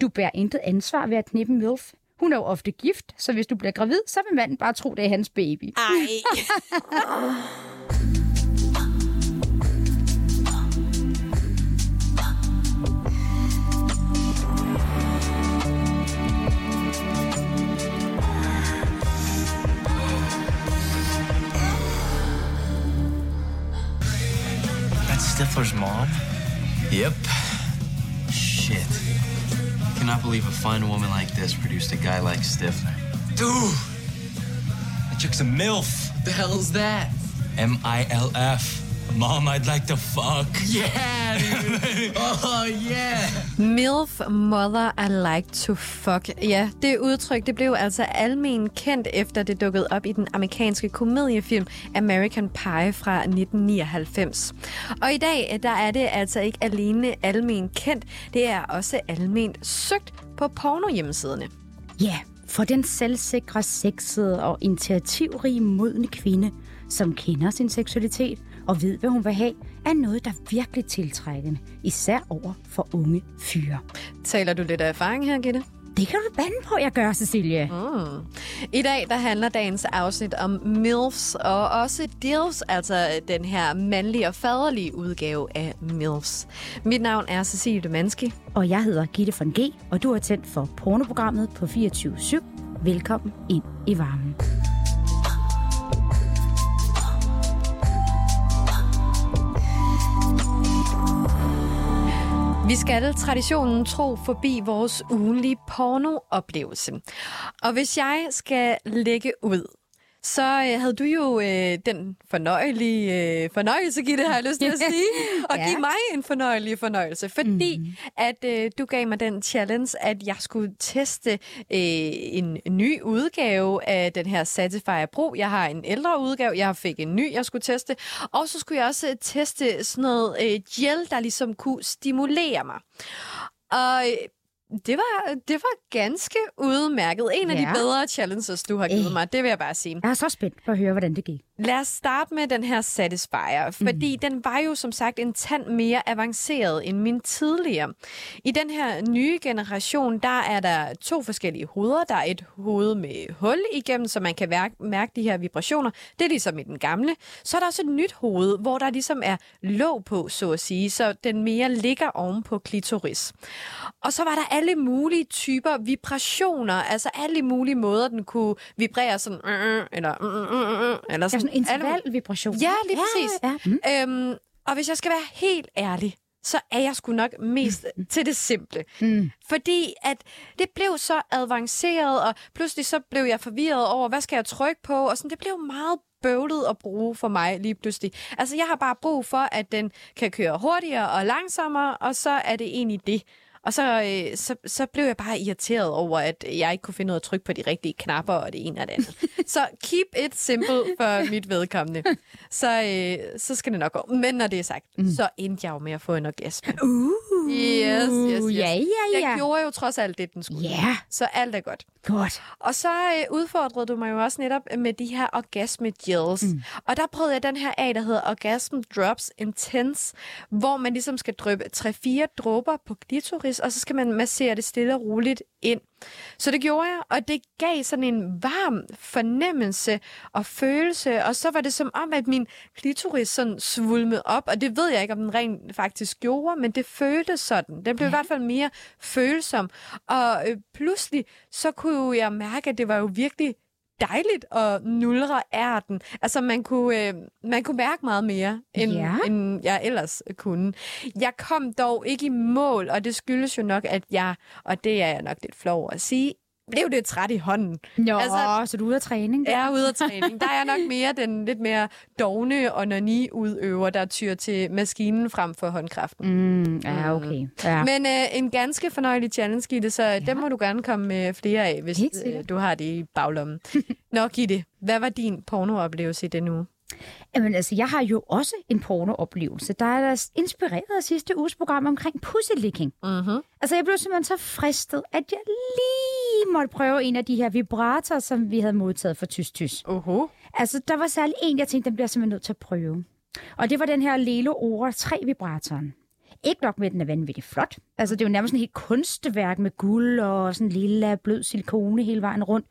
Du bærer intet ansvar ved at knippe en MILF. Hun er jo ofte gift, så hvis du bliver gravid, så vil manden bare tro, det er hans baby. Ej. Stifler's mom? Yep. Shit. I cannot believe a fine woman like this produced a guy like Stifler. Dude! That chick's a MILF. The hell's that? M I L F. Mom, I'd like to fuck. Yeah, dude. oh, yeah. MILF, Mother I Like to Fuck. Ja, det udtryk det blev altså almen kendt, efter det dukkede op i den amerikanske komediefilm American Pie fra 1999. Og i dag, der er det altså ikke alene almen kendt, det er også alment søgt på pornohjemmesiderne. Ja, for den selvsikre, sexede og initiativrige modne kvinde, som kender sin seksualitet og ved, hvad hun vil have, er noget, der er virkelig tiltrækkende, især over for unge fyre. Taler du lidt af erfaring her, Gitte? Det kan du bande på, jeg gør, Cecilie. Mm. I dag der handler dagens afsnit om MILFs og også DILFs, altså den her mandlige og faderlige udgave af MILFs. Mit navn er Cecilie Demanski. Og jeg hedder Gitte von G, og du er tændt for pornoprogrammet på 24-7. Velkommen ind i varmen. Vi skal traditionen tro forbi vores ugenlige pornooplevelse. Og hvis jeg skal lægge ud, så øh, havde du jo øh, den fornøjelige øh, fornøjelse, Gitte, har jeg lyst til at sige, og Ja. give mig en fornøjelig fornøjelse, fordi mm. at øh, du gav mig den challenge, at jeg skulle teste øh, en ny udgave af den her Satisfyer Pro. Jeg har en ældre udgave, jeg fik en ny, jeg skulle teste, og så skulle jeg også øh, teste sådan noget øh, gel, der ligesom kunne stimulere mig. Og øh, det var, det var ganske udmærket. En af Ja. de bedre challenges, du har givet Øh. mig, det vil jeg bare sige. Jeg er så spændt på at høre, hvordan det gik. Lad os starte med den her Satisfyer, fordi mm. den var jo som sagt en tand mere avanceret end min tidligere. I den her nye generation, der er der to forskellige hoveder. Der er et hoved med hul igennem, så man kan mærke, de her vibrationer. Det er ligesom i den gamle. Så er der også et nyt hoved, hvor der ligesom er låg på, så at sige, så den mere ligger oven på klitoris. Og så var der alle mulige typer vibrationer, altså alle mulige måder, den kunne vibrere sådan, eller, eller Ja, sådan en intervalvibration. Ja, lige præcis. Ja, ja. Mm. Øhm, og hvis jeg skal være helt ærlig, så er jeg sgu nok mest til det simple. Mm. Fordi at det blev så avanceret, og pludselig så blev jeg forvirret over, hvad skal jeg trykke på? Og sådan, det blev meget bøvlet at bruge for mig lige pludselig. Altså, jeg har bare brug for, at den kan køre hurtigere og langsommere, og så er det egentlig det. Og så, øh, så, så blev jeg bare irriteret over, at jeg ikke kunne finde ud af at trykke på de rigtige knapper og det ene og det andet. så keep it simple for mit vedkommende. Så, øh, så skal det nok gå. Men når det er sagt, mm. så endte jeg jo med at få en orgasme. Uh, Yes, yes, yes. Ja, ja, ja. Jeg gjorde jo trods alt det, den skulle. Ja, Så alt er godt. godt. Og så øh, udfordrede du mig jo også netop med de her orgasme gels. Mm. Og der prøvede jeg den her af, der hedder Orgasm Drops Intense, hvor man ligesom skal dryppe 3-4 dråber på klitoris, og så skal man massere det stille og roligt ind. Så det gjorde jeg, og det gav sådan en varm fornemmelse og følelse, og så var det som om, at min klitoris sådan svulmede op, og det ved jeg ikke, om den rent faktisk gjorde, men det føltes sådan. Den blev ja. i hvert fald mere følsom, og øh, pludselig så kunne jeg mærke, at det var jo virkelig dejligt at nulre ærten. Altså, man kunne, øh, man kunne mærke meget mere, end, Ja. end jeg ellers kunne. Jeg kom dog ikke i mål, og det skyldes jo nok, at jeg, og det er jeg nok lidt flov at sige, blev det træt i hånden. Nå, Altså- så du er ude af træning? der? Jeg er ude af træning. Der er nok mere den lidt mere dogne og udøver, der tyr til maskinen frem for håndkraften. Mm, ja, okay. Ja. Men øh, en ganske fornøjelig challenge, Gitte, så ja. dem må du gerne komme med flere af, hvis øh, du har det i baglommen. Nå, Gitte, hvad var din pornooplevelse i den uge? Jamen, altså, jeg har jo også en pornooplevelse, der er da inspireret af sidste uges program omkring pussylicking. Mm-hmm. Altså, jeg blev simpelthen så fristet, at jeg lige måtte prøve en af de her vibratorer, som vi havde modtaget fra Tys Tys. Uh-huh. Altså, der var særlig en, jeg tænkte, den bliver simpelthen nødt til at prøve. Og det var den her Lelo Ora 3 vibratoren. Ikke nok med, at den er vanvittigt flot. Altså, det er jo nærmest sådan et helt kunstværk med guld og sådan lille blød silikone hele vejen rundt.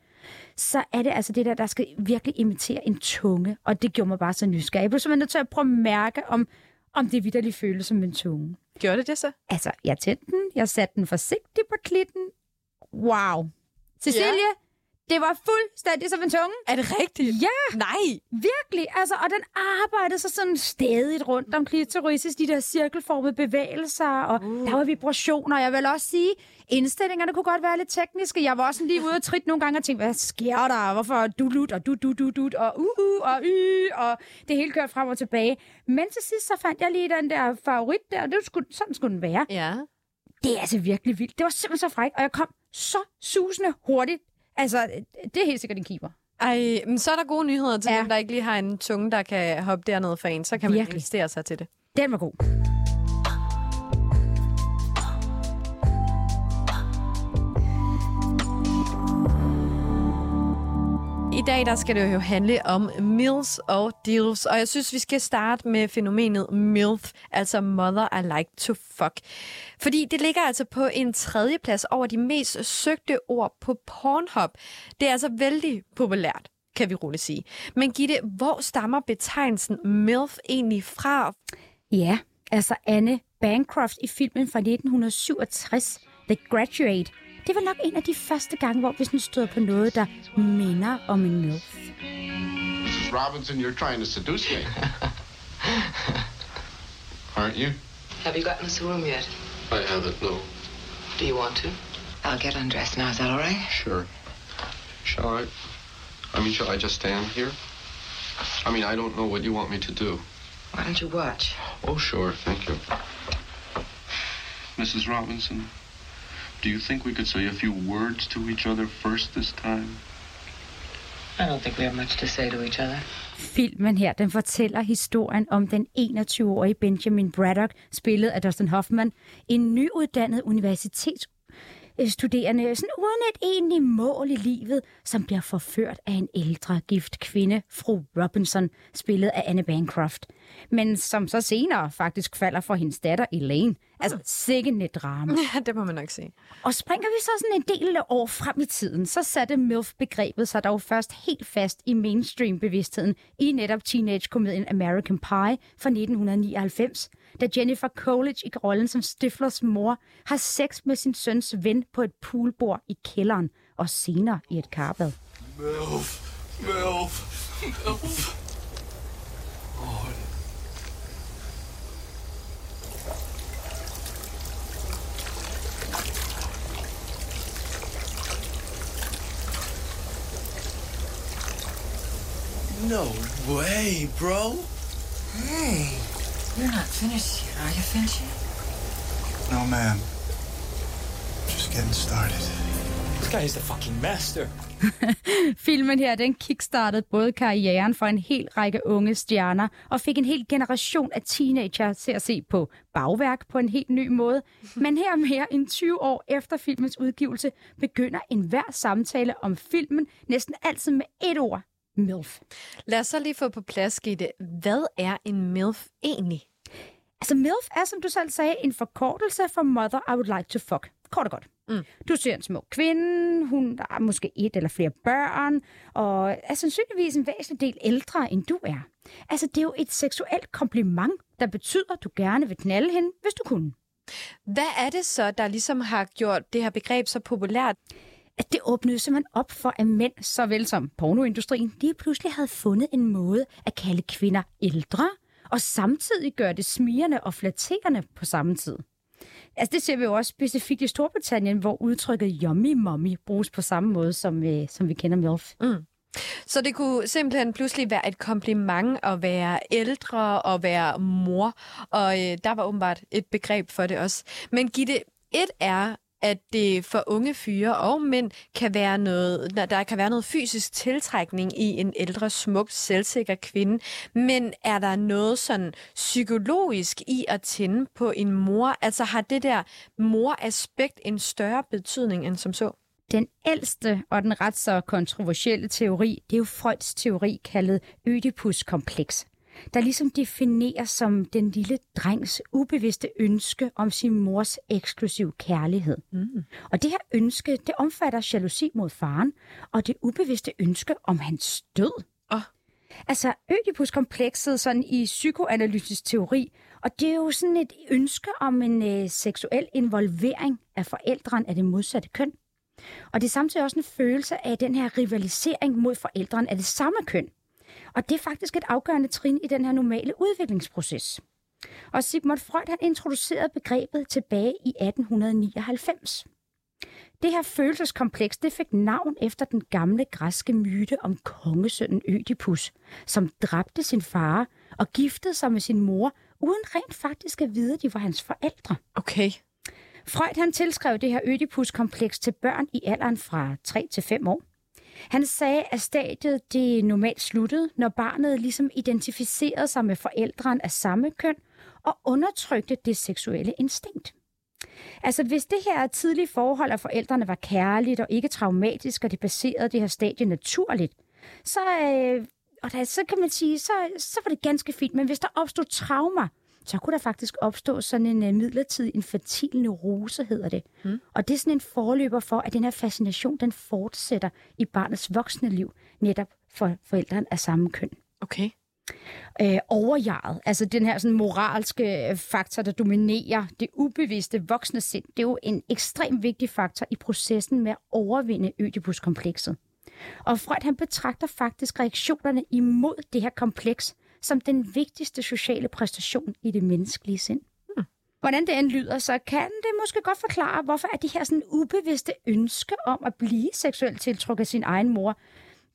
Så er det altså det der, der skal virkelig imitere en tunge. Og det gjorde mig bare så nysgerrig. Jeg blev simpelthen nødt til at prøve at mærke, om, om det vidderligt føles som en tunge. Gjorde det det så? Altså, jeg tændte den, jeg satte den forsigtigt på klitten. Wow. Cecilie, ja. Det var fuldstændig som en tunge. Er det rigtigt? Ja, Nej. virkelig. Altså, og den arbejdede så sådan stadigt rundt om klitoris, de der cirkelformede bevægelser, og uh. der var vibrationer. Jeg vil også sige, indstillingerne kunne godt være lidt tekniske. Jeg var også lige ude og trit nogle gange og tænkte, hvad sker der? Hvorfor du lut og du du du du og uh, uh og y og det hele kørte frem og tilbage. Men til sidst så fandt jeg lige den der favorit der, og det skulle, sådan skulle den være. Ja. Det er altså virkelig vildt. Det var simpelthen så frækt, og jeg kom så susende hurtigt. Altså, det er helt sikkert en keeper. Ej, men så er der gode nyheder til Ja. ja. dem, der ikke lige har en tunge, der kan hoppe dernede for en. Så kan man Virkelig. investere sig til det. Den var god. I dag der skal det jo handle om MILFs og DILFs, og jeg synes, vi skal starte med fænomenet MILF, altså Mother I Like to Fuck. Fordi det ligger altså på en tredje plads over de mest søgte ord på Pornhub. Det er altså vældig populært, kan vi roligt sige. Men Gitte, hvor stammer betegnelsen MILF egentlig fra? Ja, altså Anne Bancroft i filmen fra 1967, The Graduate. Det var nok en af de første gange, hvor vi sådan støder på noget, der minder om en MILF. Mrs. Robinson, you're trying to seduce me. Aren't you? Have you gotten us a room yet? I haven't, no. Do you want to? I'll get undressed now. Is that all right? Sure. Shall I? I mean, shall I just stand here? I mean, I don't know what you want me to do. Why don't you watch? Oh, sure, thank you. Mrs. Robinson, do you think we could say a few words to each other first this time? I don't think we have much to say to each other. Filmen her, den fortæller historien om den 21-årige Benjamin Braddock, spillet af Dustin Hoffman, en nyuddannet universitetsstuderende, sådan uden et egentligt mål i livet, som bliver forført af en ældre gift kvinde, fru Robinson, spillet af Anne Bancroft, men som så senere faktisk falder for hendes datter Elaine. Altså, sikkert et drama. Ja, det må man nok sige. Og springer vi så sådan en del år frem i tiden, så satte MILF-begrebet sig dog først helt fast i mainstream-bevidstheden i netop teenage-komedien American Pie fra 1999, da Jennifer Coolidge i rollen som Stiflers mor har sex med sin søns ven på et poolbord i kælderen og senere i et karbad. MILF, MILF, MILF. No way, bro. Hey, you're not finished yet. Are you yet? No, ma'am. Just getting started. This guy is the fucking master. Filmen her, den kickstartede både karrieren for en hel række unge stjerner, og fik en hel generation af teenager til at se på bagværk på en helt ny måde. Men her mere end 20 år efter filmens udgivelse, begynder enhver samtale om filmen næsten altid med et ord. MILF. Lad os så lige få på plads, Gitte. Hvad er en MILF egentlig? Altså MILF er, som du selv sagde, en forkortelse for Mother I Would Like to Fuck. Kort og godt. Mm. Du ser en smuk kvinde, hun er måske et eller flere børn, og er sandsynligvis en væsentlig del ældre, end du er. Altså, det er jo et seksuelt kompliment, der betyder, at du gerne vil knalde hende, hvis du kunne. Hvad er det så, der ligesom har gjort det her begreb så populært? At det åbnede simpelthen op for, at mænd, såvel som pornoindustrien, de pludselig havde fundet en måde at kalde kvinder ældre, og samtidig gøre det smirende og flatterende på samme tid. Altså det ser vi jo også specifikt i Storbritannien, hvor udtrykket yummy mommy bruges på samme måde, som, øh, som vi kender MILF. Mm. Så det kunne simpelthen pludselig være et kompliment at være ældre og være mor, og øh, der var åbenbart et begreb for det også. Men Gitte, et er, at det for unge fyre og mænd kan være noget, der- kan være noget fysisk tiltrækning i en ældre, smuk, selvsikker kvinde. Men er der noget sådan psykologisk i at tænde på en mor? Altså har det der moraspekt en større betydning end som så? Den ældste og den ret så kontroversielle teori, det er jo Freuds teori kaldet Ødipus-kompleks der ligesom defineres som den lille drengs ubevidste ønske om sin mors eksklusiv kærlighed. Mm. Og det her ønske, det omfatter jalousi mod faren, og det ubevidste ønske om hans død. Åh. Altså, Ødipus-komplekset sådan i psykoanalytisk teori, og det er jo sådan et ønske om en øh, seksuel involvering af forældren af det modsatte køn. Og det er samtidig også en følelse af den her rivalisering mod forældren af det samme køn. Og det er faktisk et afgørende trin i den her normale udviklingsproces. Og Sigmund Freud han introducerede begrebet tilbage i 1899. Det her følelseskompleks det fik navn efter den gamle græske myte om kongesønnen Ødipus, som dræbte sin far og giftede sig med sin mor, uden rent faktisk at vide, at de var hans forældre. Okay. Freud han tilskrev det her Ødipus-kompleks til børn i alderen fra 3 til 5 år. Han sagde, at stadiet det normalt sluttede, når barnet ligesom identificerede sig med forældren af samme køn og undertrykte det seksuelle instinkt. Altså hvis det her tidlige forhold af forældrene var kærligt og ikke traumatisk, og det baserede det her stadie naturligt, så, øh, og da, så kan man sige, så, så var det ganske fint. Men hvis der opstod traumer, så kunne der faktisk opstå sådan en uh, midlertidig infantil neurose, hedder det. Mm. Og det er sådan en forløber for, at den her fascination, den fortsætter i barnets voksne liv, netop for forældren af samme køn. Okay. Øh, overjaret, altså den her sådan moralske øh, faktor, der dominerer det ubevidste voksne sind, det er jo en ekstremt vigtig faktor i processen med at overvinde Ødipus-komplekset. Og Freud han betragter faktisk reaktionerne imod det her kompleks som den vigtigste sociale præstation i det menneskelige sind. Hmm. Hvordan det end lyder, så kan det måske godt forklare, hvorfor er de her sådan ubevidste ønske om at blive seksuelt tiltrukket af sin egen mor,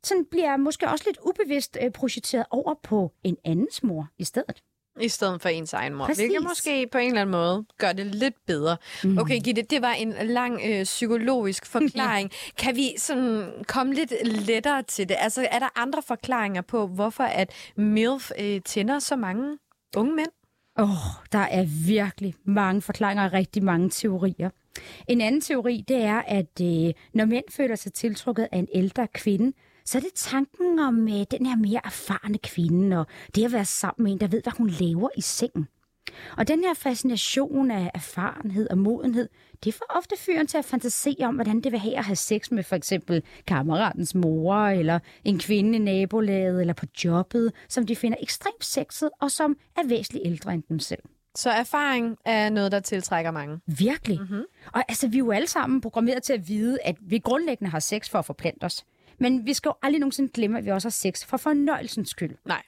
sådan bliver måske også lidt ubevidst øh, projiceret over på en andens mor i stedet. I stedet for ens egen mor. Præcis. Hvilket måske på en eller anden måde gør det lidt bedre. Mm. Okay, Gitte, det var en lang øh, psykologisk forklaring. kan vi sådan komme lidt lettere til det? Altså, er der andre forklaringer på, hvorfor at MILF øh, tænder så mange unge mænd? Åh, oh, der er virkelig mange forklaringer og rigtig mange teorier. En anden teori, det er, at øh, når mænd føler sig tiltrukket af en ældre kvinde, så er det tanken om øh, den her mere erfarne kvinde, og det at være sammen med en, der ved, hvad hun laver i sengen. Og den her fascination af erfarenhed og modenhed, det får ofte fyren til at fantasere om, hvordan det vil have at have sex med for eksempel kammeratens mor, eller en kvinde i nabolaget, eller på jobbet, som de finder ekstremt sexet, og som er væsentligt ældre end dem selv. Så erfaring er noget, der tiltrækker mange. Virkelig. Mm-hmm. Og altså, vi er jo alle sammen programmeret til at vide, at vi grundlæggende har sex for at forplante os. Men vi skal jo aldrig nogensinde glemme, at vi også har sex for fornøjelsens skyld. Nej.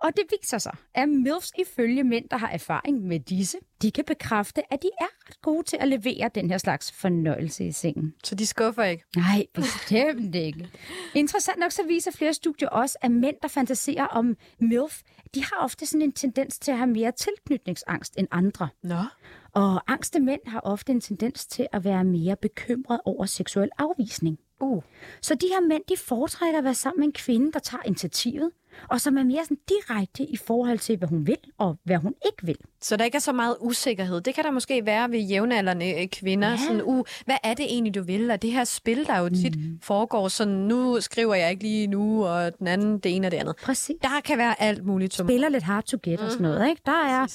Og det viser sig, at MILFs ifølge mænd, der har erfaring med disse, de kan bekræfte, at de er ret gode til at levere den her slags fornøjelse i sengen. Så de skuffer ikke? Nej, bestemt ikke. Interessant nok så viser flere studier også, at mænd, der fantaserer om MILF, de har ofte sådan en tendens til at have mere tilknytningsangst end andre. Nå. Og angste mænd har ofte en tendens til at være mere bekymret over seksuel afvisning. Uh. Så de her mænd, de foretrækker at være sammen med en kvinde, der tager initiativet, og som er mere sådan direkte i forhold til, hvad hun vil og hvad hun ikke vil. Så der ikke er så meget usikkerhed. Det kan der måske være ved jævnaldrende øh, kvinder. Ja. Sådan, uh, hvad er det egentlig, du vil? Og det her spil, der jo tit mm. foregår, sådan, nu skriver jeg ikke lige nu, og den anden, det ene og det andet. Præcis. Der kan være alt muligt. Som... Spiller lidt hard to get og sådan noget, ikke? Der er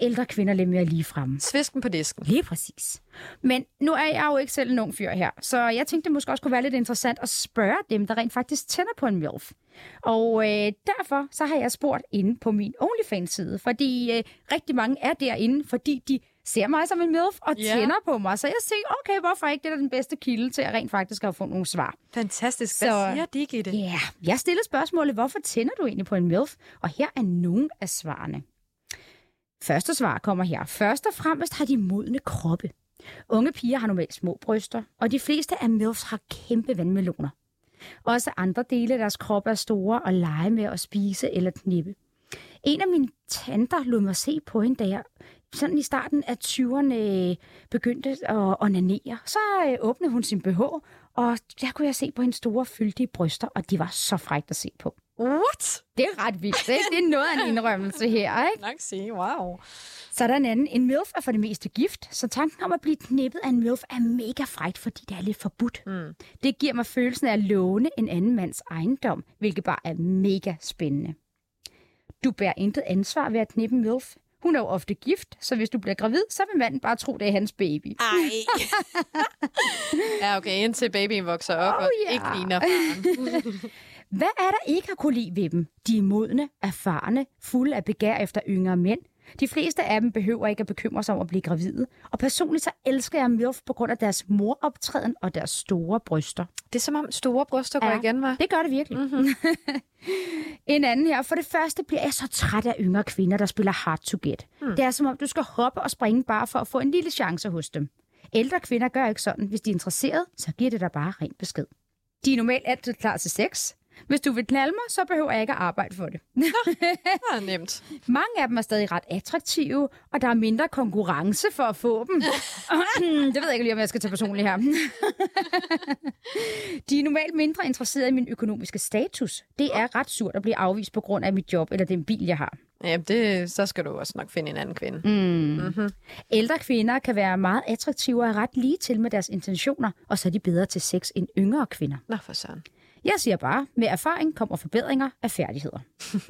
ældre kvinder lidt mere lige fremme. Svisken på disken. Lige præcis. Men nu er jeg jo ikke selv en ung fyr her, så jeg tænkte, det måske også kunne være lidt interessant at spørge dem, der rent faktisk tænder på en MILF. Og øh, derfor så har jeg spurgt inde på min OnlyFans-side, fordi øh, rigtig mange er derinde, fordi de ser mig som en MILF og Ja. tænder på mig. Så jeg siger, okay, hvorfor ikke? Det er den bedste kilde til at rent faktisk at få nogle svar. Fantastisk. Hvad Så- siger de, Gitte? Ja, yeah. jeg stillede spørgsmålet, hvorfor tænder du egentlig på en MILF? Og her er nogle af svarene. Første svar kommer her. Først og fremmest har de modne kroppe. Unge piger har normalt små bryster, og de fleste af MILFs har kæmpe vandmeloner. Også andre dele af deres krop er store og lege med at spise eller knippe. En af mine tanter lod mig se på hende, da jeg sådan i starten af 20'erne øh, begyndte at onanere. Så øh, åbnede hun sin BH, og der kunne jeg se på hendes store, fyldige bryster, og de var så frægt at se på. What? Det er ret vildt, ikke? Det er noget af en indrømmelse her, ikke? Nok sige, wow. Så er der en anden. En MILF er for det meste gift, så tanken om at blive knippet af en MILF er mega frækt, fordi det er lidt forbudt. Mm. Det giver mig følelsen af at låne en anden mands ejendom, hvilket bare er mega spændende. Du bærer intet ansvar ved at knippe MILF. Hun er jo ofte gift, så hvis du bliver gravid, så vil manden bare tro, det er hans baby. Ej. ja, okay, indtil babyen vokser op Oh, og ja. ikke ligner. Hvad er der ikke at kunne lide ved dem? De er modne, erfarne, fulde af begær efter yngre mænd. De fleste af dem behøver ikke at bekymre sig om at blive gravide. Og personligt så elsker jeg MILF på grund af deres moroptræden og deres store bryster. Det er som om store bryster går igen, var. Det gør det virkelig. Mm-hmm. en anden her. For det første bliver jeg så træt af yngre kvinder, der spiller hard to get. Mm. Det er som om, du skal hoppe og springe bare for at få en lille chance hos dem. Ældre kvinder gør ikke sådan. Hvis de er interesseret, så giver det dig bare ren besked. De er normalt altid klar til sex. Hvis du vil knalde mig, så behøver jeg ikke at arbejde for det. Det er nemt. Mange af dem er stadig ret attraktive, og der er mindre konkurrence for at få dem. det ved jeg ikke lige, om jeg skal tage personligt her. De er normalt mindre interesserede i min økonomiske status. Det er ret surt at blive afvist på grund af mit job eller den bil, jeg har. Ja, det, så skal du også nok finde en anden kvinde. Mm. Ældre kvinder kan være meget attraktive og er ret lige til med deres intentioner, og så er de bedre til sex end yngre kvinder. Nå, for søren. Jeg siger bare, med erfaring kommer forbedringer af færdigheder.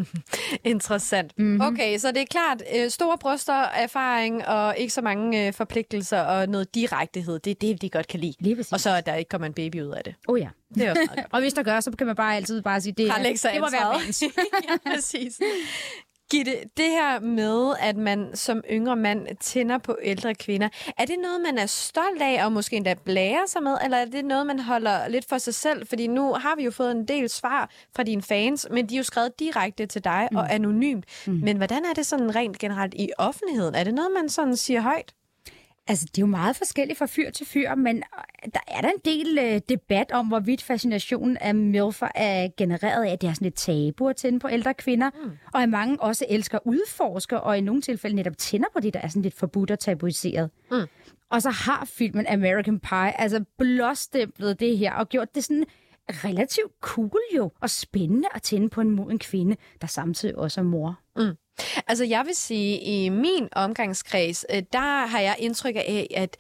Interessant. Mhm. Mm-hmm. Okay, så det er klart, øh, store bryster, erfaring og ikke så mange øh, forpligtelser og noget direktehed. Det er det, de godt kan lide. Lige præcis. Og så at der ikke kommer en baby ud af det. Oh ja. Det er også meget godt. Og hvis der gør, så kan man bare altid bare sige, det, det må være mands. ja, præcis. Gitte, det her med, at man som yngre mand tænder på ældre kvinder, er det noget, man er stolt af og måske endda blærer sig med, eller er det noget, man holder lidt for sig selv? Fordi nu har vi jo fået en del svar fra dine fans, men de er jo skrevet direkte til dig mm. og anonymt. Mm. Men hvordan er det sådan rent generelt i offentligheden? Er det noget, man sådan siger højt? Altså, det er jo meget forskelligt fra fyr til fyr, men øh, der er der en del øh, debat om, hvorvidt fascinationen af milfer er genereret af, at det er sådan et tabu at tænde på ældre kvinder, mm. og at mange også elsker at udforske, og i nogle tilfælde netop tænder på det, der er sådan lidt forbudt og tabuiseret. Mm. Og så har filmen American Pie altså blåstemplet det her, og gjort det sådan relativt cool jo, og spændende at tænde på en moden kvinde, der samtidig også er mor. Mm. Altså, jeg vil sige, i min omgangskreds, øh, der har jeg indtryk af, at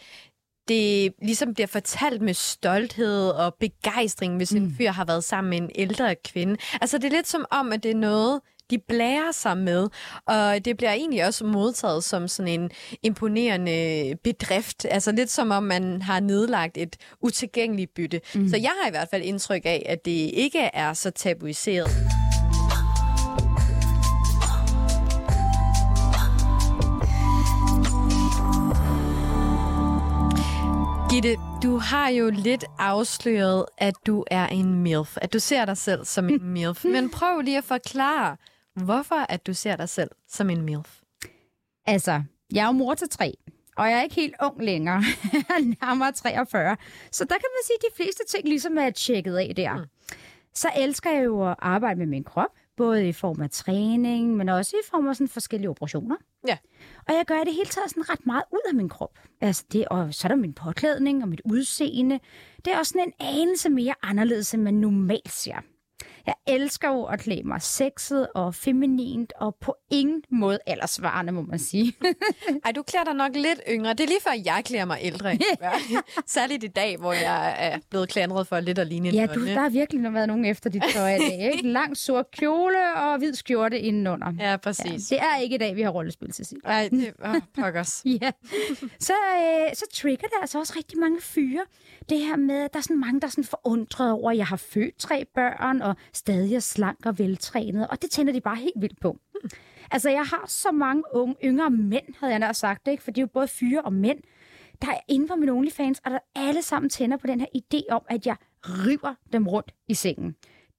det ligesom bliver fortalt med stolthed og begejstring, hvis en fyr har været sammen med en ældre kvinde. Altså, det er lidt som om, at det er noget, de blærer sig med, og det bliver egentlig også modtaget som sådan en imponerende bedrift. Altså lidt som om, man har nedlagt et utilgængeligt bytte. Mm. Så jeg har i hvert fald indtryk af, at det ikke er så tabuiseret. Gitte, du har jo lidt afsløret, at du er en MILF. At du ser dig selv som en MILF. Men prøv lige at forklare, hvorfor at du ser dig selv som en MILF. Altså, jeg er jo mor til tre, og jeg er ikke helt ung længere. Jeg er nærmere 43. Så der kan man sige, at de fleste ting ligesom er tjekket af der. Mm. Så elsker jeg jo at arbejde med min krop, både i form af træning, men også i form af sådan forskellige operationer. Ja. Og jeg gør i det hele taget sådan ret meget ud af min krop. Altså det, og så er der min påklædning og mit udseende. Det er også sådan en anelse mere anderledes, end man normalt ser. Jeg elsker jo at klæde mig sexet og feminint, og på ingen måde aldersvarende, må man sige. Ej, du klæder dig nok lidt yngre. Det er lige før, jeg klæder mig ældre. Særligt i dag, hvor jeg er blevet klandret for lidt at ligne ja, du, der har virkelig været nogen efter dit tøj i dag. Ikke? Lang sort kjole og hvid skjorte indenunder. Ja, præcis. Det er ikke i dag, vi har rollespil til sidst. Ej, det oh, pokkers. Ja, så, øh, så trigger det altså også rigtig mange fyre. Det her med, at der er sådan mange, der er sådan forundret over, at jeg har født tre børn, og stadig er slank og veltrænet, og det tænder de bare helt vildt på. Altså, jeg har så mange unge, yngre mænd, havde jeg nær sagt, ikke? for de er jo både fyre og mænd, der er inde på min OnlyFans, og der alle sammen tænder på den her idé om, at jeg river dem rundt i sengen.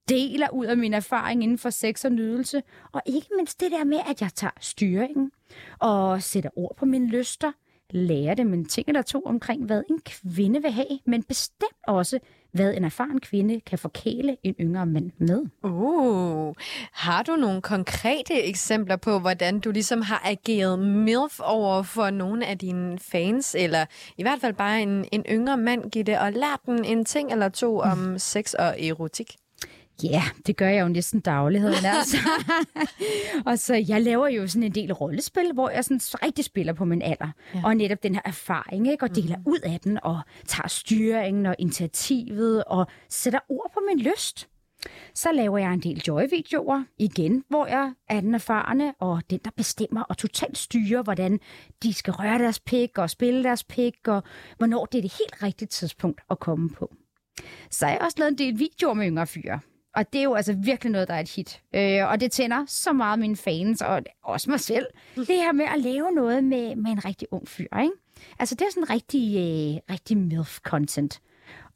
Deler ud af min erfaring inden for sex og nydelse, og ikke mindst det der med, at jeg tager styringen og sætter ord på mine lyster, lærer dem en ting eller to omkring, hvad en kvinde vil have, men bestemt også, hvad en erfaren kvinde kan forkæle en yngre mand med. Uh, har du nogle konkrete eksempler på, hvordan du ligesom har ageret MILF over for nogle af dine fans, eller i hvert fald bare en, en yngre mand, Gitte, og lært den en ting eller to om sex og erotik? Ja, yeah, det gør jeg jo næsten dagligheden, altså. og så jeg laver jo sådan en del rollespil, hvor jeg sådan rigtig spiller på min alder. Ja. Og netop den her erfaring, ikke? Og deler mm. ud af den, og tager styringen og initiativet, og sætter ord på min lyst. Så laver jeg en del joy-videoer, igen, hvor jeg er den erfarne og den, der bestemmer og totalt styrer, hvordan de skal røre deres pik og spille deres pik, og hvornår det er det helt rigtige tidspunkt at komme på. Så har jeg også lavet en del videoer med yngre fyre. Og det er jo altså virkelig noget, der er et hit. Øh, og det tænder så meget mine fans, og også mig selv. Det her med at lave noget med, med en rigtig ung fyr, ikke? Altså, det er sådan rigtig, øh, rigtig MILF-content.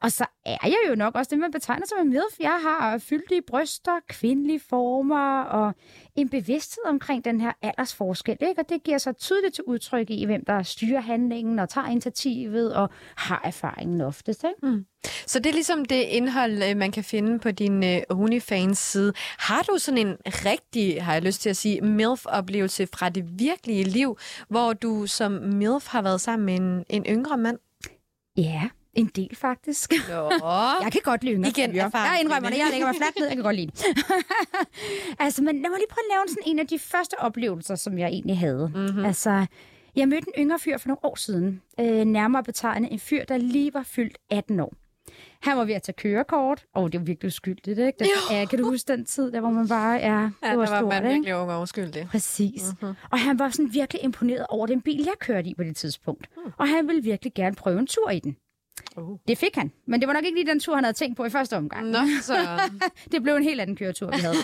Og så er jeg jo nok også det, man betegner som en MILF. Jeg har fyldige bryster, kvindelige former og en bevidsthed omkring den her aldersforskel. Ikke? Og det giver sig tydeligt til udtryk i, hvem der styrer handlingen og tager initiativet og har erfaringen oftest. Ikke? Mm. Så det er ligesom det indhold, øh, man kan finde på din uh, OnlyFans-side. Har du sådan en rigtig, har jeg lyst til at sige, MILF-oplevelse fra det virkelige liv, hvor du som MILF har været sammen med en, en yngre mand? Ja, en del, faktisk. Nå. jeg kan godt lide yngre Igen erfaren Jeg indrømmer det. Jeg lægger mig fladt ned. Jeg kan godt lide altså, men lad mig lige prøve at nævne sådan en af de første oplevelser, som jeg egentlig havde. Mm-hmm. Altså, jeg mødte en yngre fyr for nogle år siden. Øh, nærmere betegnet en fyr, der lige var fyldt 18 år. Han var ved at tage kørekort. Åh, oh, det var virkelig uskyldigt, ikke? Det, ja, kan du huske den tid, der hvor man bare er... Ja, det var, der var stort, man ikke? virkelig ung og uskyldig. Præcis. Mm-hmm. Og han var sådan virkelig imponeret over den bil, jeg kørte i på det tidspunkt. Mm. Og han ville virkelig gerne prøve en tur i den. Uh. Det fik han, men det var nok ikke lige den tur, han havde tænkt på i første omgang. Nå, så... det blev en helt anden køretur, vi havde.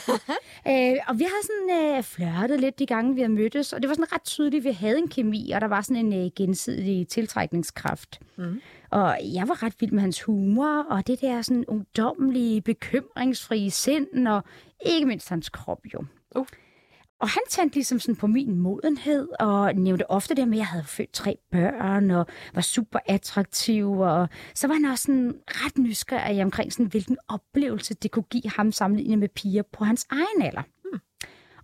øh, og vi havde sådan øh, flørtet lidt de gange, vi havde mødtes, og det var sådan ret tydeligt, at vi havde en kemi, og der var sådan en øh, gensidig tiltrækningskraft. Mm. Og jeg var ret vild med hans humor, og det der sådan ungdomlige, bekymringsfrie sind, og ikke mindst hans krop jo. Uh. Og han tænkte ligesom sådan på min modenhed, og nævnte ofte det med, at jeg havde født tre børn, og var super attraktiv, og så var han også sådan ret nysgerrig omkring, sådan, hvilken oplevelse det kunne give ham sammenlignet med piger på hans egen alder. Hmm.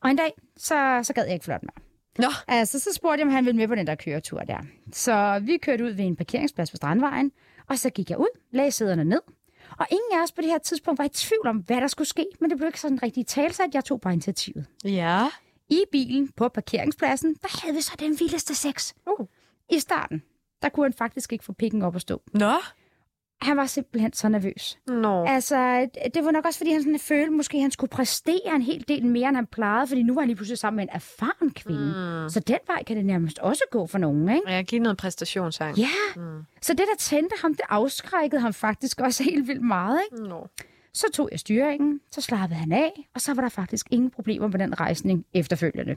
Og en dag, så, så gad jeg ikke flot mere. Nå. Altså, så spurgte jeg, om han ville med på den der køretur der. Så vi kørte ud ved en parkeringsplads på Strandvejen, og så gik jeg ud, lagde sæderne ned, og ingen af os på det her tidspunkt var i tvivl om, hvad der skulle ske, men det blev ikke sådan rigtig talsat. Jeg tog bare initiativet. Ja. I bilen på parkeringspladsen, der havde vi så den vildeste sex. Uh. I starten, der kunne han faktisk ikke få pikken op at stå. Nå. Han var simpelthen så nervøs. Nå. Altså, det var nok også, fordi han sådan følte, måske at han skulle præstere en hel del mere, end han plejede, fordi nu var han lige pludselig sammen med en erfaren kvinde. Mm. Så den vej kan det nærmest også gå for nogen, ikke? Jeg giver noget præstationsang. Ja, mm. så det, der tændte ham, det afskrækkede ham faktisk også helt vildt meget, ikke? Nå. Så tog jeg styringen, så slappede han af, og så var der faktisk ingen problemer med den rejsning efterfølgende.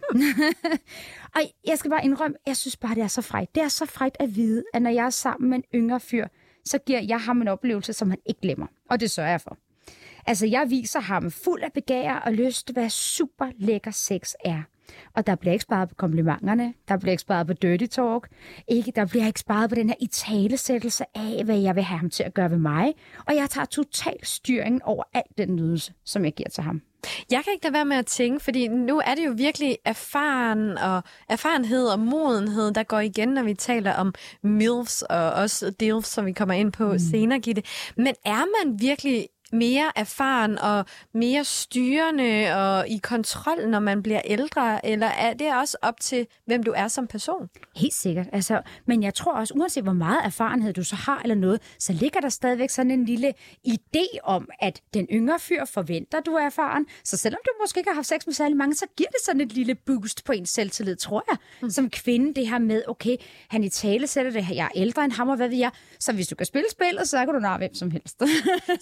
og jeg skal bare indrømme, jeg synes bare, det er så frejt. Det er så frejt at vide, at når jeg er sammen med en yngre fyr, så giver jeg ham en oplevelse, som han ikke glemmer. Og det sørger jeg for. Altså, jeg viser ham fuld af begær og lyst, hvad super lækker sex er. Og der bliver ikke sparet på komplimenterne, der bliver ikke sparet på dirty talk, ikke, der bliver ikke sparet på den her italesættelse af, hvad jeg vil have ham til at gøre ved mig. Og jeg tager total styringen over al den nydelse, som jeg giver til ham. Jeg kan ikke lade være med at tænke, fordi nu er det jo virkelig erfaren og erfarenhed og modenhed, der går igen, når vi taler om MILFs og også DILFs, som vi kommer ind på mm. senere, Gitte. Men er man virkelig mere erfaren og mere styrende og i kontrol, når man bliver ældre, eller er det også op til, hvem du er som person? Helt sikkert. Altså, men jeg tror også, uanset hvor meget erfarenhed du så har eller noget, så ligger der stadigvæk sådan en lille idé om, at den yngre fyr forventer, du er erfaren. Så selvom du måske ikke har haft sex med særlig mange, så giver det sådan et lille boost på ens selvtillid, tror jeg. Mm. Som kvinde, det her med, okay, han i tale sætter det her, jeg er ældre end ham, og hvad ved jeg. Så hvis du kan spille spillet, så kan du narre hvem som helst.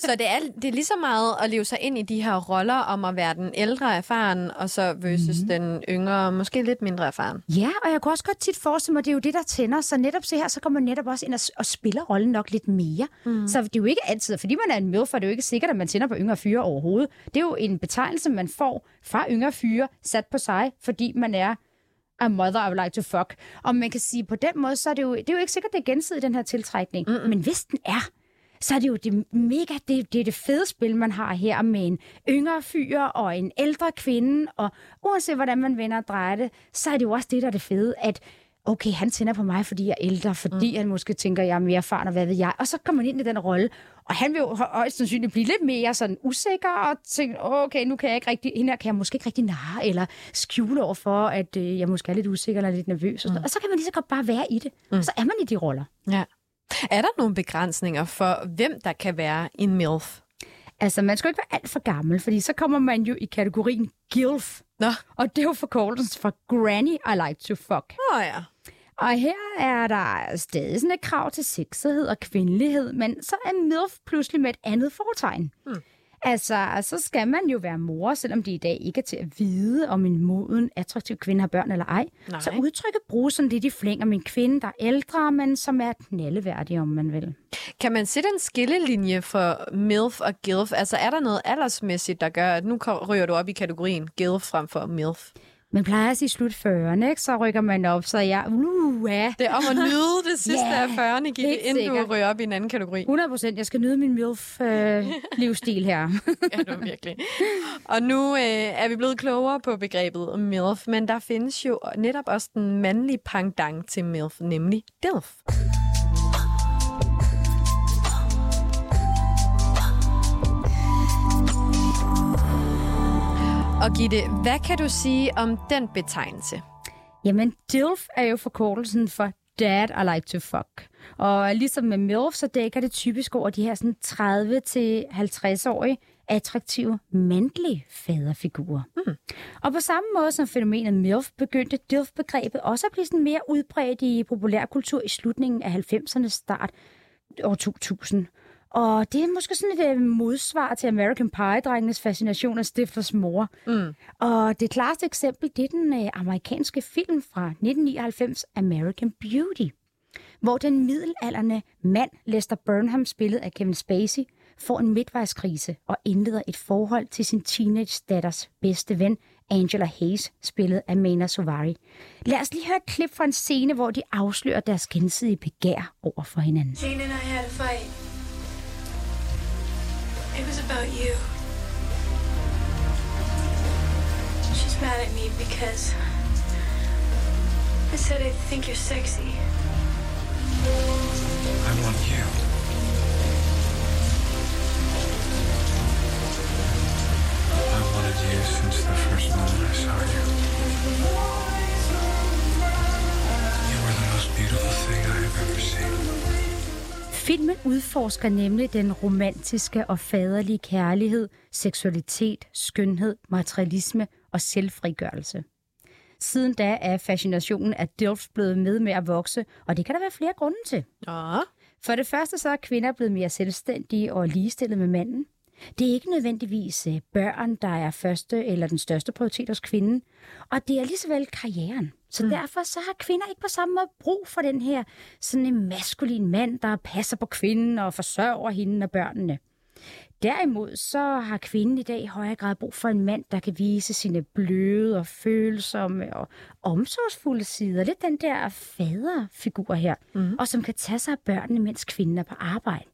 så det er, det er lige så meget at leve sig ind i de her roller om at være den ældre erfaren, og så versus mm. den yngre, måske lidt mindre erfaren. Ja, og jeg kunne også godt tit forestille mig, at det er jo det, der tænder. Så netop se her, så kommer man netop også ind og, og spiller rollen nok lidt mere. Mm. Så det er jo ikke altid, fordi man er en MILF, er det jo ikke sikkert, at man tænder på yngre fyre overhovedet. Det er jo en betegnelse, man får fra yngre fyre sat på sig, fordi man er a mother I would like to fuck. Og man kan sige, på den måde, så er det jo, det er jo ikke sikkert, det er gensidigt, den her tiltrækning. Mm-mm. Men hvis den er, så er det jo det mega, det, det er det fede spil, man har her med en yngre fyr og en ældre kvinde, og uanset hvordan man vender og drejer det, så er det jo også det, der er det fede, at okay, han tænder på mig, fordi jeg er ældre, fordi mm. han måske tænker, jeg er mere erfaren, og hvad ved jeg. Og så kommer man ind i den rolle, og han vil jo højst sandsynligt blive lidt mere sådan usikker, og tænke, okay, nu kan jeg ikke rigtig, hende her kan jeg måske ikke rigtig narre, eller skjule over for, at øh, jeg måske er lidt usikker, eller lidt nervøs. Og, mm. og så kan man lige så godt bare være i det. Mm. Så er man i de roller. Ja. Er der nogle begrænsninger for, hvem der kan være en MILF? Altså, man skal jo ikke være alt for gammel, fordi så kommer man jo i kategorien GILF. Nå. Og det er jo forkortelsen for Granny I Like to Fuck. Åh oh, ja. Og her er der stadig sådan et krav til sexighed og kvindelighed, men så er MILF pludselig med et andet foretegn. Hmm. Altså, så skal man jo være mor, selvom det i dag ikke er til at vide, om en moden, attraktiv kvinde har børn eller ej. Nej. Så udtrykket bruges sådan lidt i flæng om en kvinde, der er ældre, men som er knaldeværdig, om man vil. Kan man sætte en skillelinje for MILF og GILF? Altså er der noget aldersmæssigt, der gør, at nu ryger du op i kategorien GILF frem for MILF? Man plejer at sige slut 40'erne, ikke? så rykker man op, så jeg... Uh, ja. Det er om at nyde det sidste Ja, af 40'erne, Gitte, inden du sikkert. ryger op i en anden kategori. 100 procent. Jeg skal nyde min MILF-livsstil her. Ja, var virkelig. Og nu øh, er vi blevet klogere på begrebet MILF, men der findes jo netop også den mandlige pangdang til MILF, nemlig DILF. Og Gitte, hvad kan du sige om den betegnelse? Jamen, DILF er jo forkortelsen for Dad I Like to Fuck. Og ligesom med MILF, så dækker det typisk over de her sådan 30-50-årige attraktive mandlige faderfigurer. Mm. Og på samme måde som fænomenet MILF, begyndte DILF-begrebet også at blive sådan mere udbredt i populærkultur i slutningen af 90'erne start år 2000. Og det er måske sådan et øh, modsvar til American Pie-drengenes fascination af Stifters mor. Mm. Og det klareste eksempel, det er den øh, amerikanske film fra 1999, American Beauty, hvor den middelalderne mand, Lester Burnham, spillet af Kevin Spacey, får en midtvejskrise og indleder et forhold til sin teenage-datters bedste ven, Angela Hayes, spillet af Mena Sovari. Lad os lige høre et klip fra en scene, hvor de afslører deres gensidige begær over for hinanden. Jane and I had a fight. It was about you. She's mad at me because I said I think you're sexy. I want you. I wanted you since the first moment I saw you. You were the most beautiful thing I have ever seen. Filmen udforsker nemlig den romantiske og faderlige kærlighed, seksualitet, skønhed, materialisme og selvfrigørelse. Siden da er fascinationen af DILF blevet med med at vokse, og det kan der være flere grunde til. Åh, For det første så er kvinder blevet mere selvstændige og ligestillet med manden. Det er ikke nødvendigvis øh, børn, der er første eller den største prioritet hos kvinden, og det er lige så vel karrieren. Så mm. derfor så har kvinder ikke på samme måde brug for den her sådan en maskulin mand, der passer på kvinden og forsørger hende og børnene. Derimod så har kvinden i dag i højere grad brug for en mand, der kan vise sine bløde og følsomme og omsorgsfulde sider. Lidt den der faderfigur her, mm. og som kan tage sig af børnene, mens kvinden er på arbejde.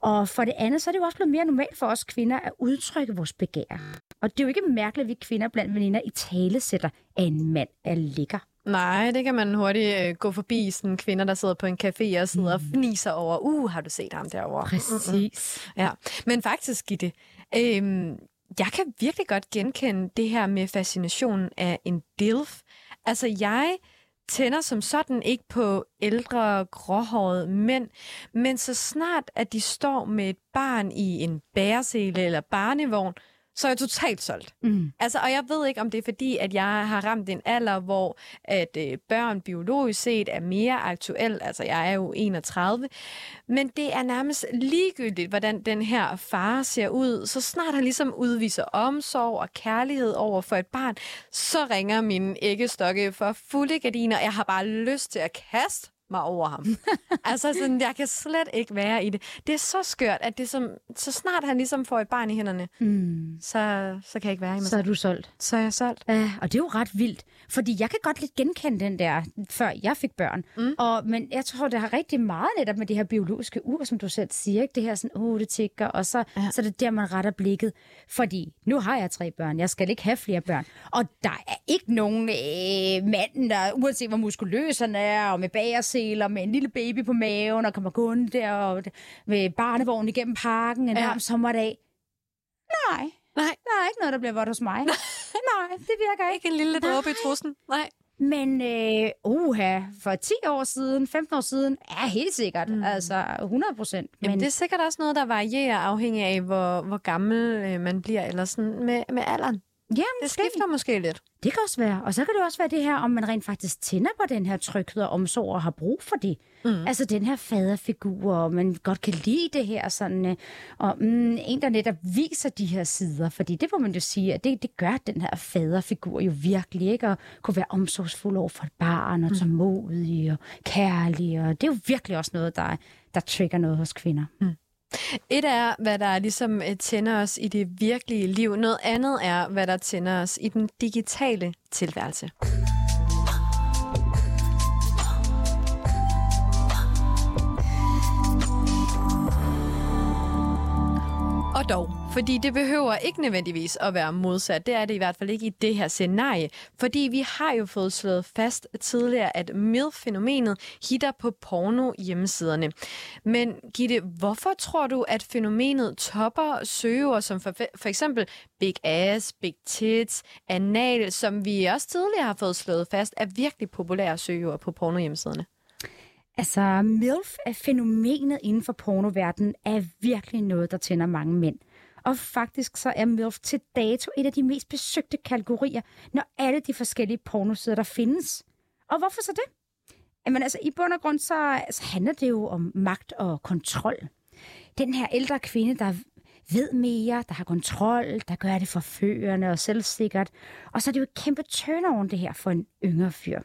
Og for det andet, så er det jo også blevet mere normalt for os kvinder at udtrykke vores begær. Og det er jo ikke mærkeligt, at vi kvinder blandt veninder i tale sætter, at en mand er lækker. Nej, det kan man hurtigt øh, gå forbi, sådan kvinder, der sidder på en café og sidder mm. og fniser over, uh, har du set ham derovre? Præcis. Ja, men faktisk, Gitte, øhm, jeg kan virkelig godt genkende det her med fascinationen af en DILF. Altså, jeg tænder som sådan ikke på ældre, gråhårede mænd, men så snart, at de står med et barn i en bæresele eller barnevogn, så er jeg totalt solgt. Mm. Altså, og jeg ved ikke, om det er fordi, at jeg har ramt en alder, hvor at øh, børn biologisk set er mere aktuelt. Altså, jeg er jo 31. Men det er nærmest ligegyldigt, hvordan den her far ser ud. Så snart han ligesom udviser omsorg og kærlighed over for et barn, så ringer min æggestokke for fulde gardiner. Jeg har bare lyst til at kaste mig over ham. altså, sådan, jeg kan slet ikke være i det. Det er så skørt, at det som, så snart han ligesom får et barn i hænderne, Mm. så, så kan jeg ikke være i mig Så er du solgt. så er jeg solgt. Ja, og det er jo ret vildt, fordi jeg kan godt lidt genkende den der, før jeg fik børn. Mm. Og, men jeg tror, det har rigtig meget netop med det her biologiske ur, som du selv siger. Ikke? Det her sådan, åh, oh, det tigger, og så, ja. så er det der, man retter blikket. Fordi nu har jeg tre børn, jeg skal ikke have flere børn. Og der er ikke nogen øh, mand, der, uanset hvor muskuløs han er, og med bagerseler, med en lille baby på maven, og kommer gående der og, med barnevognen igennem parken en Ja. ja. varm sommerdag. Nej, Nej, der er ikke noget, der bliver vådt hos mig. Nej, det virker ikke. ikke en lille dråbe i trussen. Nej. Men øh, uha, for 10 år siden, 15 år siden, er helt sikkert. Mm. Altså 100 procent. Jamen, det er sikkert også noget, der varierer afhængig af, hvor, hvor gammel øh, man bliver, eller sådan med, med alderen. Ja, Det skifter måske lidt. Det kan også være. Og så kan det også være det her, om man rent faktisk tænder på den her tryghed og omsorg og har brug for det. Mm. Altså den her faderfigur, og man godt kan lide det her sådan. øh, Og mm, en, der netop viser de her sider. Fordi det må man jo sige, at det, det gør den her faderfigur jo virkelig ikke. At kunne være omsorgsfuld over for et barn, og tålmodig og kærlig. Og det er jo virkelig også noget, der, der trigger noget hos kvinder. Mm. Et er, hvad der ligesom øh, tænder os i det virkelige liv. Noget andet er, hvad der tænder os i den digitale tilværelse. Og dog, fordi det behøver ikke nødvendigvis at være modsat. Det er det i hvert fald ikke i det her scenarie. Fordi vi har jo fået slået fast tidligere, at MILF-fænomenet hitter på porno hjemmesiderne. Men Gitte, hvorfor tror du, at fænomenet topper søgeord som for, for eksempel Big Ass, Big Tits, Anal, som vi også tidligere har fået slået fast, er virkelig populære søgeord på porno hjemmesiderne? Altså, MILF er fænomenet inden for pornoverdenen er virkelig noget, der tænder mange mænd. Og faktisk så er MILF til dato et af de mest besøgte kategorier, når alle de forskellige pornosider, der findes. Og hvorfor så det? Jamen altså, i bund og grund så altså, handler det jo om magt og kontrol. Den her ældre kvinde, der ved mere, der har kontrol, der gør det forførende og selvsikkert. Og så er det jo et kæmpe turn det her for en yngre fyr.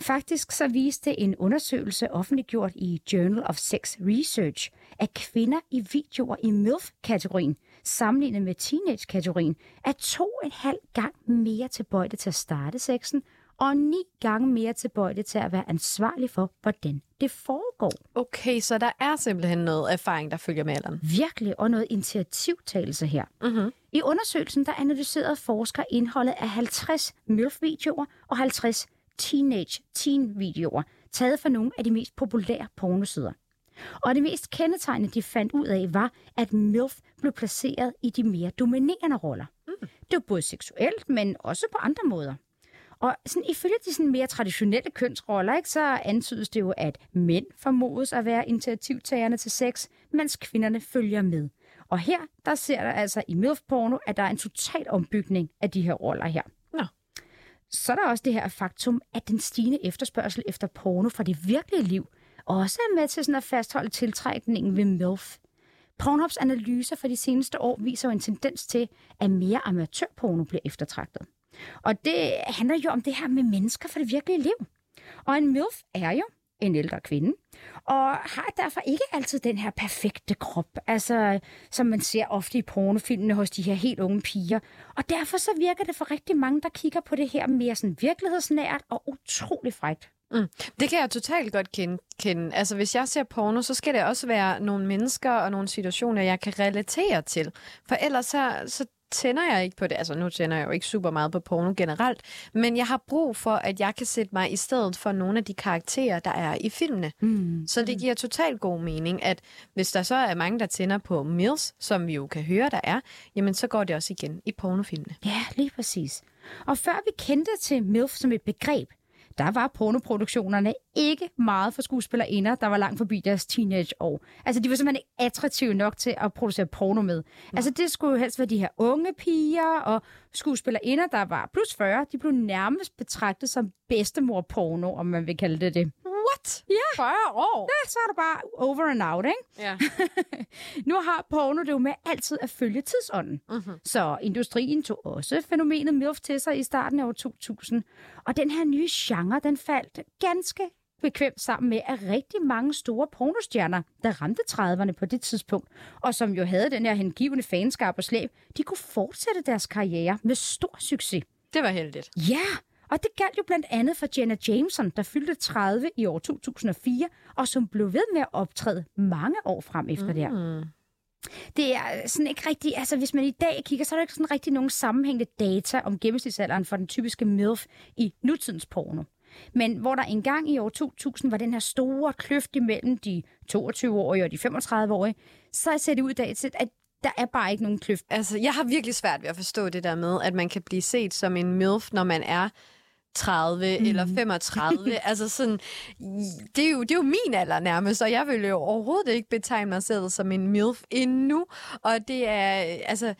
Faktisk så viste en undersøgelse offentliggjort i Journal of Sex Research, at kvinder i videoer i MILF-kategorien sammenlignet med teenage-kategorien er to og en halv gang mere tilbøjelige til at starte sexen, og ni gange mere tilbøjelige til at være ansvarlig for, hvordan det foregår. Okay, så der er simpelthen noget erfaring, der følger med alderen. Virkelig, og noget initiativtagelse her. Mm-hmm. I undersøgelsen der analyserede forskere indholdet af 50 MILF-videoer og 50 teenage teen videoer, taget fra nogle af de mest populære pornosider. Og det mest kendetegnende, de fandt ud af, var, at MILF blev placeret i de mere dominerende roller. Mm. Det var både seksuelt, men også på andre måder. Og sådan, ifølge de sådan mere traditionelle kønsroller, ikke, så antydes det jo, at mænd formodes at være initiativtagerne til sex, mens kvinderne følger med. Og her, der ser der altså i MILF-porno, at der er en total ombygning af de her roller her. Nå. Så er der også det her faktum, at den stigende efterspørgsel efter porno fra det virkelige liv også er med til sådan at fastholde tiltrækningen ved MILF. Pornhubs analyser for de seneste år viser jo en tendens til, at mere amatørporno bliver eftertragtet. Og det handler jo om det her med mennesker for det virkelige liv. Og en MILF er jo en ældre kvinde, og har derfor ikke altid den her perfekte krop, altså som man ser ofte i pornofilmene hos de her helt unge piger. Og derfor så virker det for rigtig mange, der kigger på det her mere sådan virkelighedsnært og utrolig frægt. Mm. Det kan jeg totalt godt kende, kende. Altså, hvis jeg ser porno, så skal det også være nogle mennesker og nogle situationer, jeg kan relatere til. For ellers så, så tænder jeg ikke på det. Altså, nu tænder jeg jo ikke super meget på porno generelt, men jeg har brug for, at jeg kan sætte mig i stedet for nogle af de karakterer, der er i filmene. Mm. Så det giver totalt god mening, at hvis der så er mange, der tænder på Mills, som vi jo kan høre, der er, jamen så går det også igen i pornofilmene. Ja, lige præcis. Og før vi kendte til MILF som et begreb, der var pornoproduktionerne ikke meget for skuespillerinder, der var langt forbi deres teenageår. Altså, de var simpelthen ikke attraktive nok til at producere porno med. Ja. Altså, det skulle jo helst være de her unge piger og skuespillerinder, der var plus 40. De blev nærmest betragtet som bedstemor-porno, om man vil kalde det det. What? Ja. 40 år? Ja, så er det bare over and out, ikke? Ja. nu har porno det jo med altid at følge tidsånden. Mm-hmm. Så industrien tog også fænomenet MILF til sig i starten af år 2000. Og den her nye genre, den faldt ganske bekvemt sammen med, at rigtig mange store pornostjerner, der ramte 30'erne på det tidspunkt, og som jo havde den her hengivende fanskab og slæb, de kunne fortsætte deres karriere med stor succes. Det var heldigt. Ja, og det galt jo blandt andet for Jenna Jameson, der fyldte 30 i år 2004, og som blev ved med at optræde mange år frem efter mm. det her. Det er sådan ikke rigtig, altså hvis man i dag kigger, så er der ikke sådan rigtig nogen sammenhængende data om gennemsnitsalderen for den typiske MILF i nutidens porno. Men hvor der engang i år 2000 var den her store kløft imellem de 22-årige og de 35-årige, så ser det ud i dag til, at der er bare ikke nogen kløft. Altså, jeg har virkelig svært ved at forstå det der med, at man kan blive set som en MILF, når man er 30 mm. eller 35. altså sådan, det er, jo, det er jo min alder nærmest, og jeg vil jo overhovedet ikke betegne mig selv som en MILF endnu. Og det er, altså,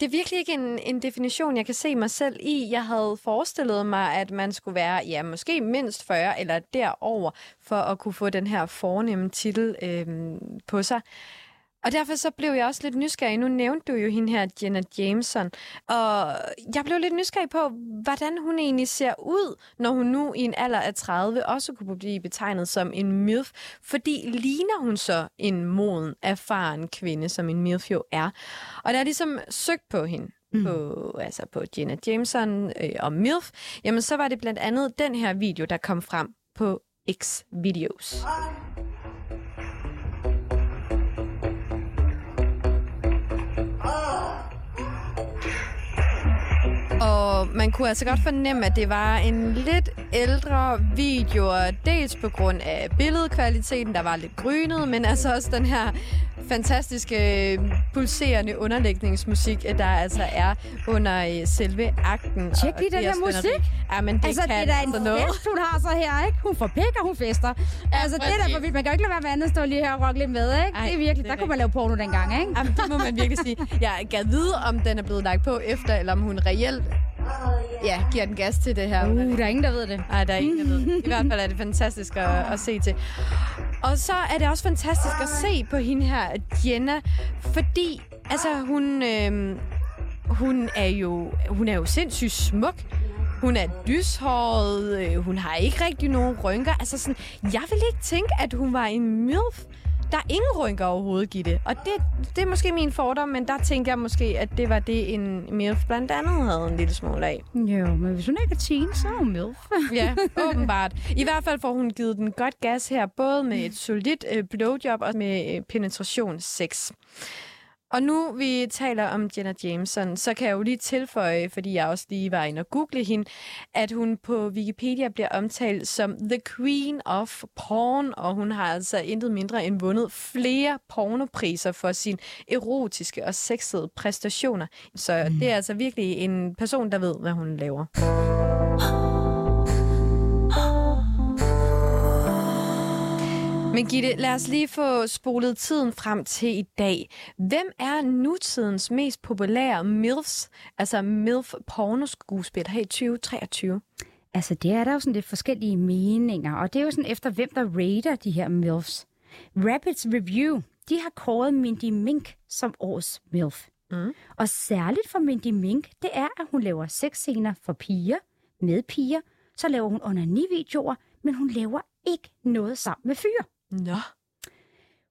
det er virkelig ikke en, en definition, jeg kan se mig selv i. Jeg havde forestillet mig, at man skulle være, ja, måske mindst 40 eller derover for at kunne få den her fornemme titel øh, på sig. Og derfor så blev jeg også lidt nysgerrig. Nu nævnte du jo hende her, Jenna Jameson. Og jeg blev lidt nysgerrig på, hvordan hun egentlig ser ud, når hun nu i en alder af 30 også kunne blive betegnet som en MILF. Fordi ligner hun så en moden, erfaren kvinde, som en MILF jo er. Og der er ligesom søgt på hende. Mm. på, altså på Jenna Jameson øh, og MILF, jamen så var det blandt andet den her video, der kom frem på X-Videos. Og man kunne altså godt fornemme, at det var en lidt ældre video, dels på grund af billedkvaliteten, der var lidt grynet, men altså også den her fantastiske, pulserende underlægningsmusik, der altså er under øh, selve akten. Tjek lige den her musik. Ja, men det altså, kan det er en altså noget. fest, hun har så her, ikke? Hun får pik, og hun fester. Ja, altså, det er da for vildt. Man kan jo ikke lade være med andet at stå lige her og rocke lidt med, ikke? Ej, det er virkelig, det er der kunne man lave porno dengang, ikke? Jamen, det må man virkelig sige. Jeg gad vide, om den er blevet lagt på efter, eller om hun reelt ja, giver den gas til det her. Uh, der er ingen, der ved det. Nej, der er ingen, der ved det. I hvert fald er det fantastisk at, at se til. Og så er det også fantastisk at se på hende her, Jenna, fordi altså, hun, øh, hun, er jo, hun er jo sindssygt smuk. Hun er lyshåret, øh, hun har ikke rigtig nogen rynker. Altså sådan, jeg vil ikke tænke, at hun var en MILF. Der er ingen rynker overhovedet, Gitte. Og det, det er måske min fordom, men der tænker jeg måske, at det var det, en MILF blandt andet havde en lille smule af. Jo, men hvis hun ikke er teen, så er hun MILF. Ja, åbenbart. I hvert fald får hun givet den godt gas her, både med et solidt øh, blowjob og med øh, penetrationssex. Og nu vi taler om Jenna Jameson, så kan jeg jo lige tilføje, fordi jeg også lige var inde og google hende, at hun på Wikipedia bliver omtalt som The Queen of Porn, og hun har altså intet mindre end vundet flere pornopriser for sine erotiske og sexede præstationer. Så mm. det er altså virkelig en person, der ved, hvad hun laver. Men Gitte, lad os lige få spolet tiden frem til i dag. Hvem er nutidens mest populære MILFs, altså MILF pornoskuespiller her i 2023? Altså, det er der jo sådan lidt forskellige meninger, og det er jo sådan efter, hvem der rater de her MILFs. Rapids Review, de har kåret Mindy Mink som årets MILF. Mm. Og særligt for Mindy Mink, det er, at hun laver sexscener for piger, med piger, så laver hun onani-videoer, men hun laver ikke noget sammen med fyre. Nå.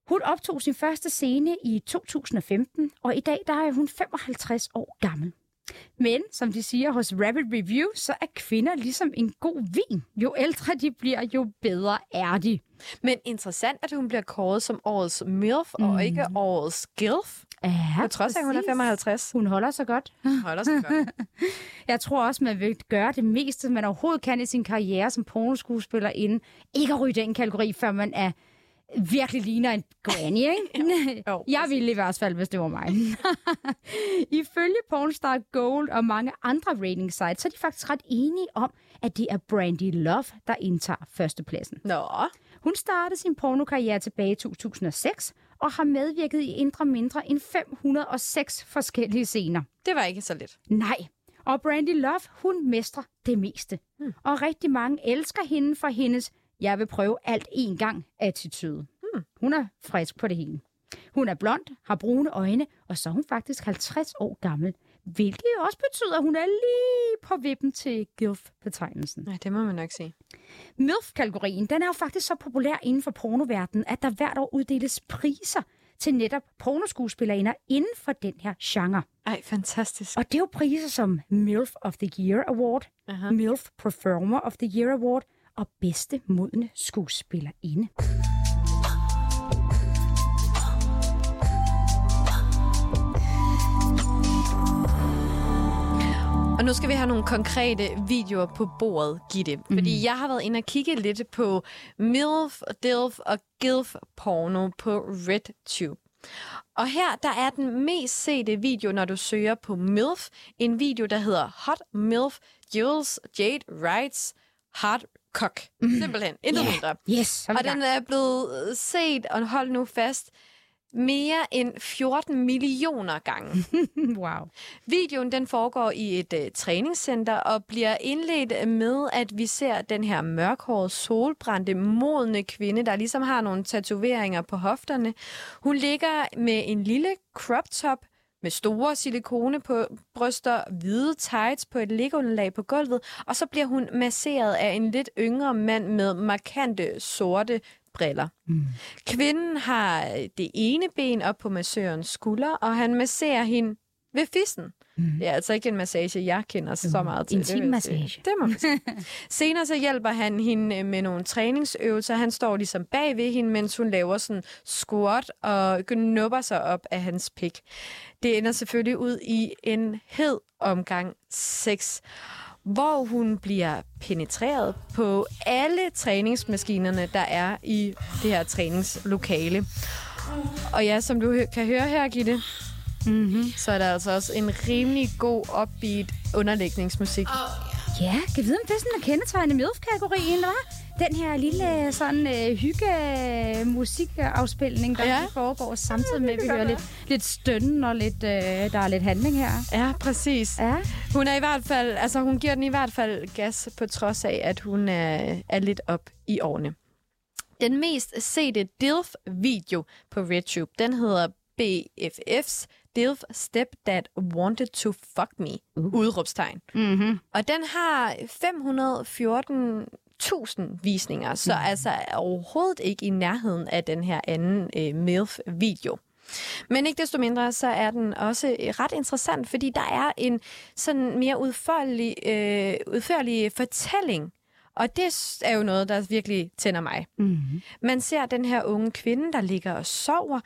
Hun optog sin første scene i 2015, og i dag der er hun 55 år gammel. Men, som de siger hos Rapid Review, så er kvinder ligesom en god vin. Jo ældre de bliver, jo bedre er de. Men interessant, at hun bliver kåret som årets MILF, mm. og ikke årets GILF. Ja, På trods af, at hun er 55. Hun holder sig godt. Holder sig godt. Jeg tror også, man vil gøre det meste, man overhovedet kan i sin karriere som pornoskuespiller inden. Ikke at ryge den kategori, før man er virkelig ligner en granny, ikke? Jo, jeg ville i hvert fald, hvis det var mig. Ifølge Pornstar Gold og mange andre rating sites, så er de faktisk ret enige om, at det er Brandy Love, der indtager førstepladsen. Nå. Hun startede sin pornokarriere tilbage i 2006 og har medvirket i indre mindre end 506 forskellige scener. Det var ikke så let. Nej. Og Brandy Love, hun mestrer det meste. Hmm. Og rigtig mange elsker hende for hendes jeg vil prøve alt en gang attitude. Hmm. Hun er frisk på det hele. Hun er blond, har brune øjne, og så er hun faktisk 50 år gammel. Hvilket også betyder, at hun er lige på vippen til GILF-betegnelsen. Nej, det må man nok sige. MILF-kategorien, den er jo faktisk så populær inden for pornoverdenen, at der hvert år uddeles priser til netop pornoskuespillerinder inden for den her genre. Ej, fantastisk. Og det er jo priser som MILF of the Year Award, Aha. MILF Performer of the Year Award og bedste modne skuespillerinde. Og nu skal vi have nogle konkrete videoer på bordet, Gitte. Mhm. Fordi jeg har været inde og kigge lidt på MILF, DILF og GILF porno på RedTube. Og her der er den mest sete video, når du søger på MILF, en video, der hedder Hot MILF Jules Jade Wrights Hardcock. Simpelthen. Intet Ja. mindre. Yes, Og den er blevet set, og hold nu fast, mere end 14 millioner gange. wow. Videoen den foregår i et uh, træningscenter og bliver indledt med, at vi ser den her mørkhårede, solbrændte, modne kvinde, der ligesom har nogle tatoveringer på hofterne. Hun ligger med en lille crop top med store silikone på bryster, hvide tights på et lægunderlag på gulvet, og så bliver hun masseret af en lidt yngre mand med markante sorte briller. Mm. Kvinden har det ene ben op på massørens skulder, og han masserer hende ved fissen. Mm. Det er altså ikke en massage, jeg kender så meget til. Intim massage. Det må man sige. Senere så hjælper han hende med nogle træningsøvelser. Han står ligesom bag ved hende, mens hun laver sådan squat og gnubber sig op af hans pik. Det ender selvfølgelig ud i en hed omgang sex hvor hun bliver penetreret på alle træningsmaskinerne, der er i det her træningslokale. Og ja, som du kan høre her, Gitte, mm-hmm. så er der altså også en rimelig god upbeat underlægningsmusik. Ja, kan vide, om det er sådan en kendetegnende MILF-kategorien, hva'? Den her lille sådan øh, hygge musikafspilning, der Ja. ja. foregår samtidig med, at vi hører lidt, lidt stønnen og lidt, øh, der er lidt handling her. Ja, præcis. Ja. Hun er i hvert fald, altså hun giver den i hvert fald gas, på trods af, at hun er, er lidt op i årene. Den mest sete DILF-video på RedTube, den hedder BFF's DILF Stepdad Wanted to Fuck Me, uh. udråbstegn. Mm-hmm. Og den har 514.000 visninger, så mm. altså er overhovedet ikke i nærheden af den her anden øh, MILF-video. Men ikke desto mindre, så er den også øh, ret interessant, fordi der er en sådan mere udførlig, øh, udførlig fortælling. Og det er jo noget, der virkelig tænder mig. Mm-hmm. Man ser den her unge kvinde, der ligger og sover.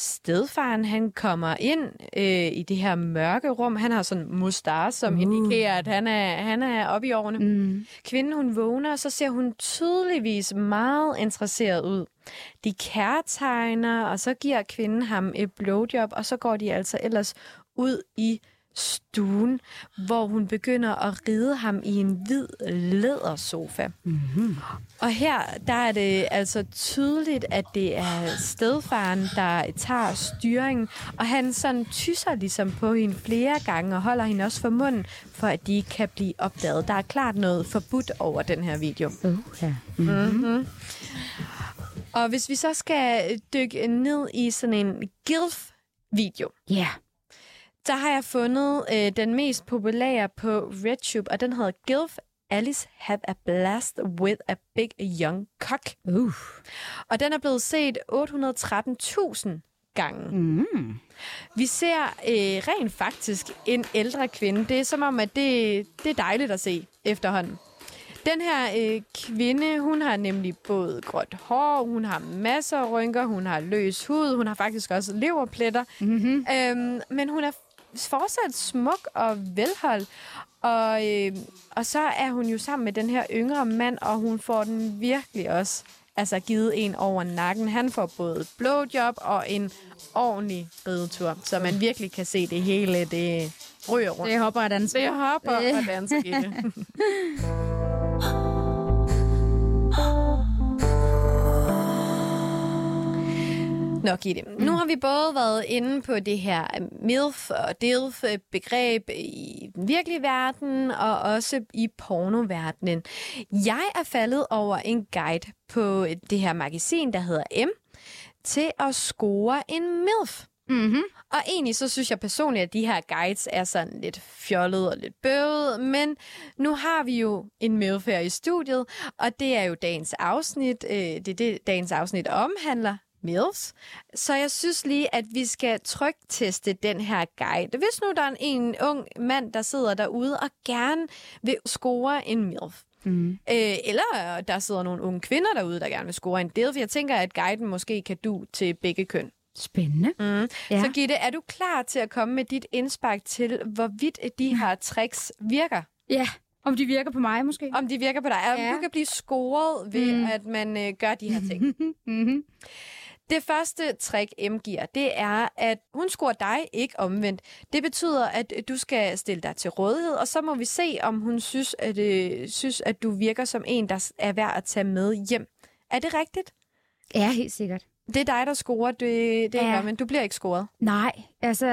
Stedfaren, han kommer ind øh, i det her mørke rum. Han har sådan en mustache, som uh. indikerer, at han er, han er oppe i årene. Mm. Kvinden, hun vågner, og så ser hun tydeligvis meget interesseret ud. De kærtegner, og så giver kvinden ham et blowjob, og så går de altså ellers ud i stuen, hvor hun begynder at ride ham i en hvid lædersofa. Mm-hmm. Og her, der er det altså tydeligt, at det er stedfaren, der tager styringen, og han sådan tysser ligesom på hende flere gange, og holder hende også for munden, for at de ikke kan blive opdaget. Der er klart noget forbudt over den her video. Uh, ja. Mm-hmm. Og hvis vi så skal dykke ned i sådan en GILF-video, Ja. Der har jeg fundet øh, den mest populære på RedTube, og den hedder GILF Alice Have a Blast with a Big Young Cock. Uh. Og den er blevet set 813.000 gange. Mm. Vi ser øh, rent faktisk en ældre kvinde. Det er som om, at det, det er dejligt at se efterhånden. Den her øh, kvinde, hun har nemlig både gråt hår, hun har masser af rynker, hun har løs hud, hun har faktisk også leverpletter. Mm-hmm. Øhm, men hun er fortsat smuk og velholdt. Og, øh, og så er hun jo sammen med den her yngre mand, og hun får den virkelig også altså givet en over nakken. Han får både blowjob og en ordentlig ridetur, så man virkelig kan se det hele, det ryger rundt. Det hopper og danser. Det hopper og danser i det. Nå, Gitte. Nu har vi både været inde på det her MILF og DILF-begreb i den virkelige verden og også i pornoverdenen. Jeg er faldet over en guide på det her magasin, der hedder M, til at score en MILF. Mm-hmm. Og egentlig så synes jeg personligt, at de her guides er sådan lidt fjollet og lidt bøvet, men nu har vi jo en her i studiet, og det er jo dagens afsnit. Øh, det er det, dagens afsnit omhandler. MILFs. Så jeg synes lige, at vi skal trykteste den her guide. Hvis nu der er en ung mand, der sidder derude og gerne vil score en MILF, Mm. Øh, eller der sidder nogle unge kvinder derude, der gerne vil score en DILF. Jeg tænker, at guiden måske kan du til begge køn. Spændende. Mm. Ja. Så Gitte, er du klar til at komme med dit indspark til, hvorvidt de her tricks virker? Ja, om de virker på mig måske. Om de virker på dig? Om Ja. du kan blive scoret ved, mm. at man øh, gør de her ting. Mm-hmm. Det første trick, M giver, det er, at hun scorer dig, ikke omvendt. Det betyder, at du skal stille dig til rådighed, og så må vi se, om hun synes, at, øh, synes, at du virker som en, der er værd at tage med hjem. Er det rigtigt? Ja, helt sikkert. Det er dig, der scorer, det, det er Ja. ja. men du bliver ikke scoret. Nej, altså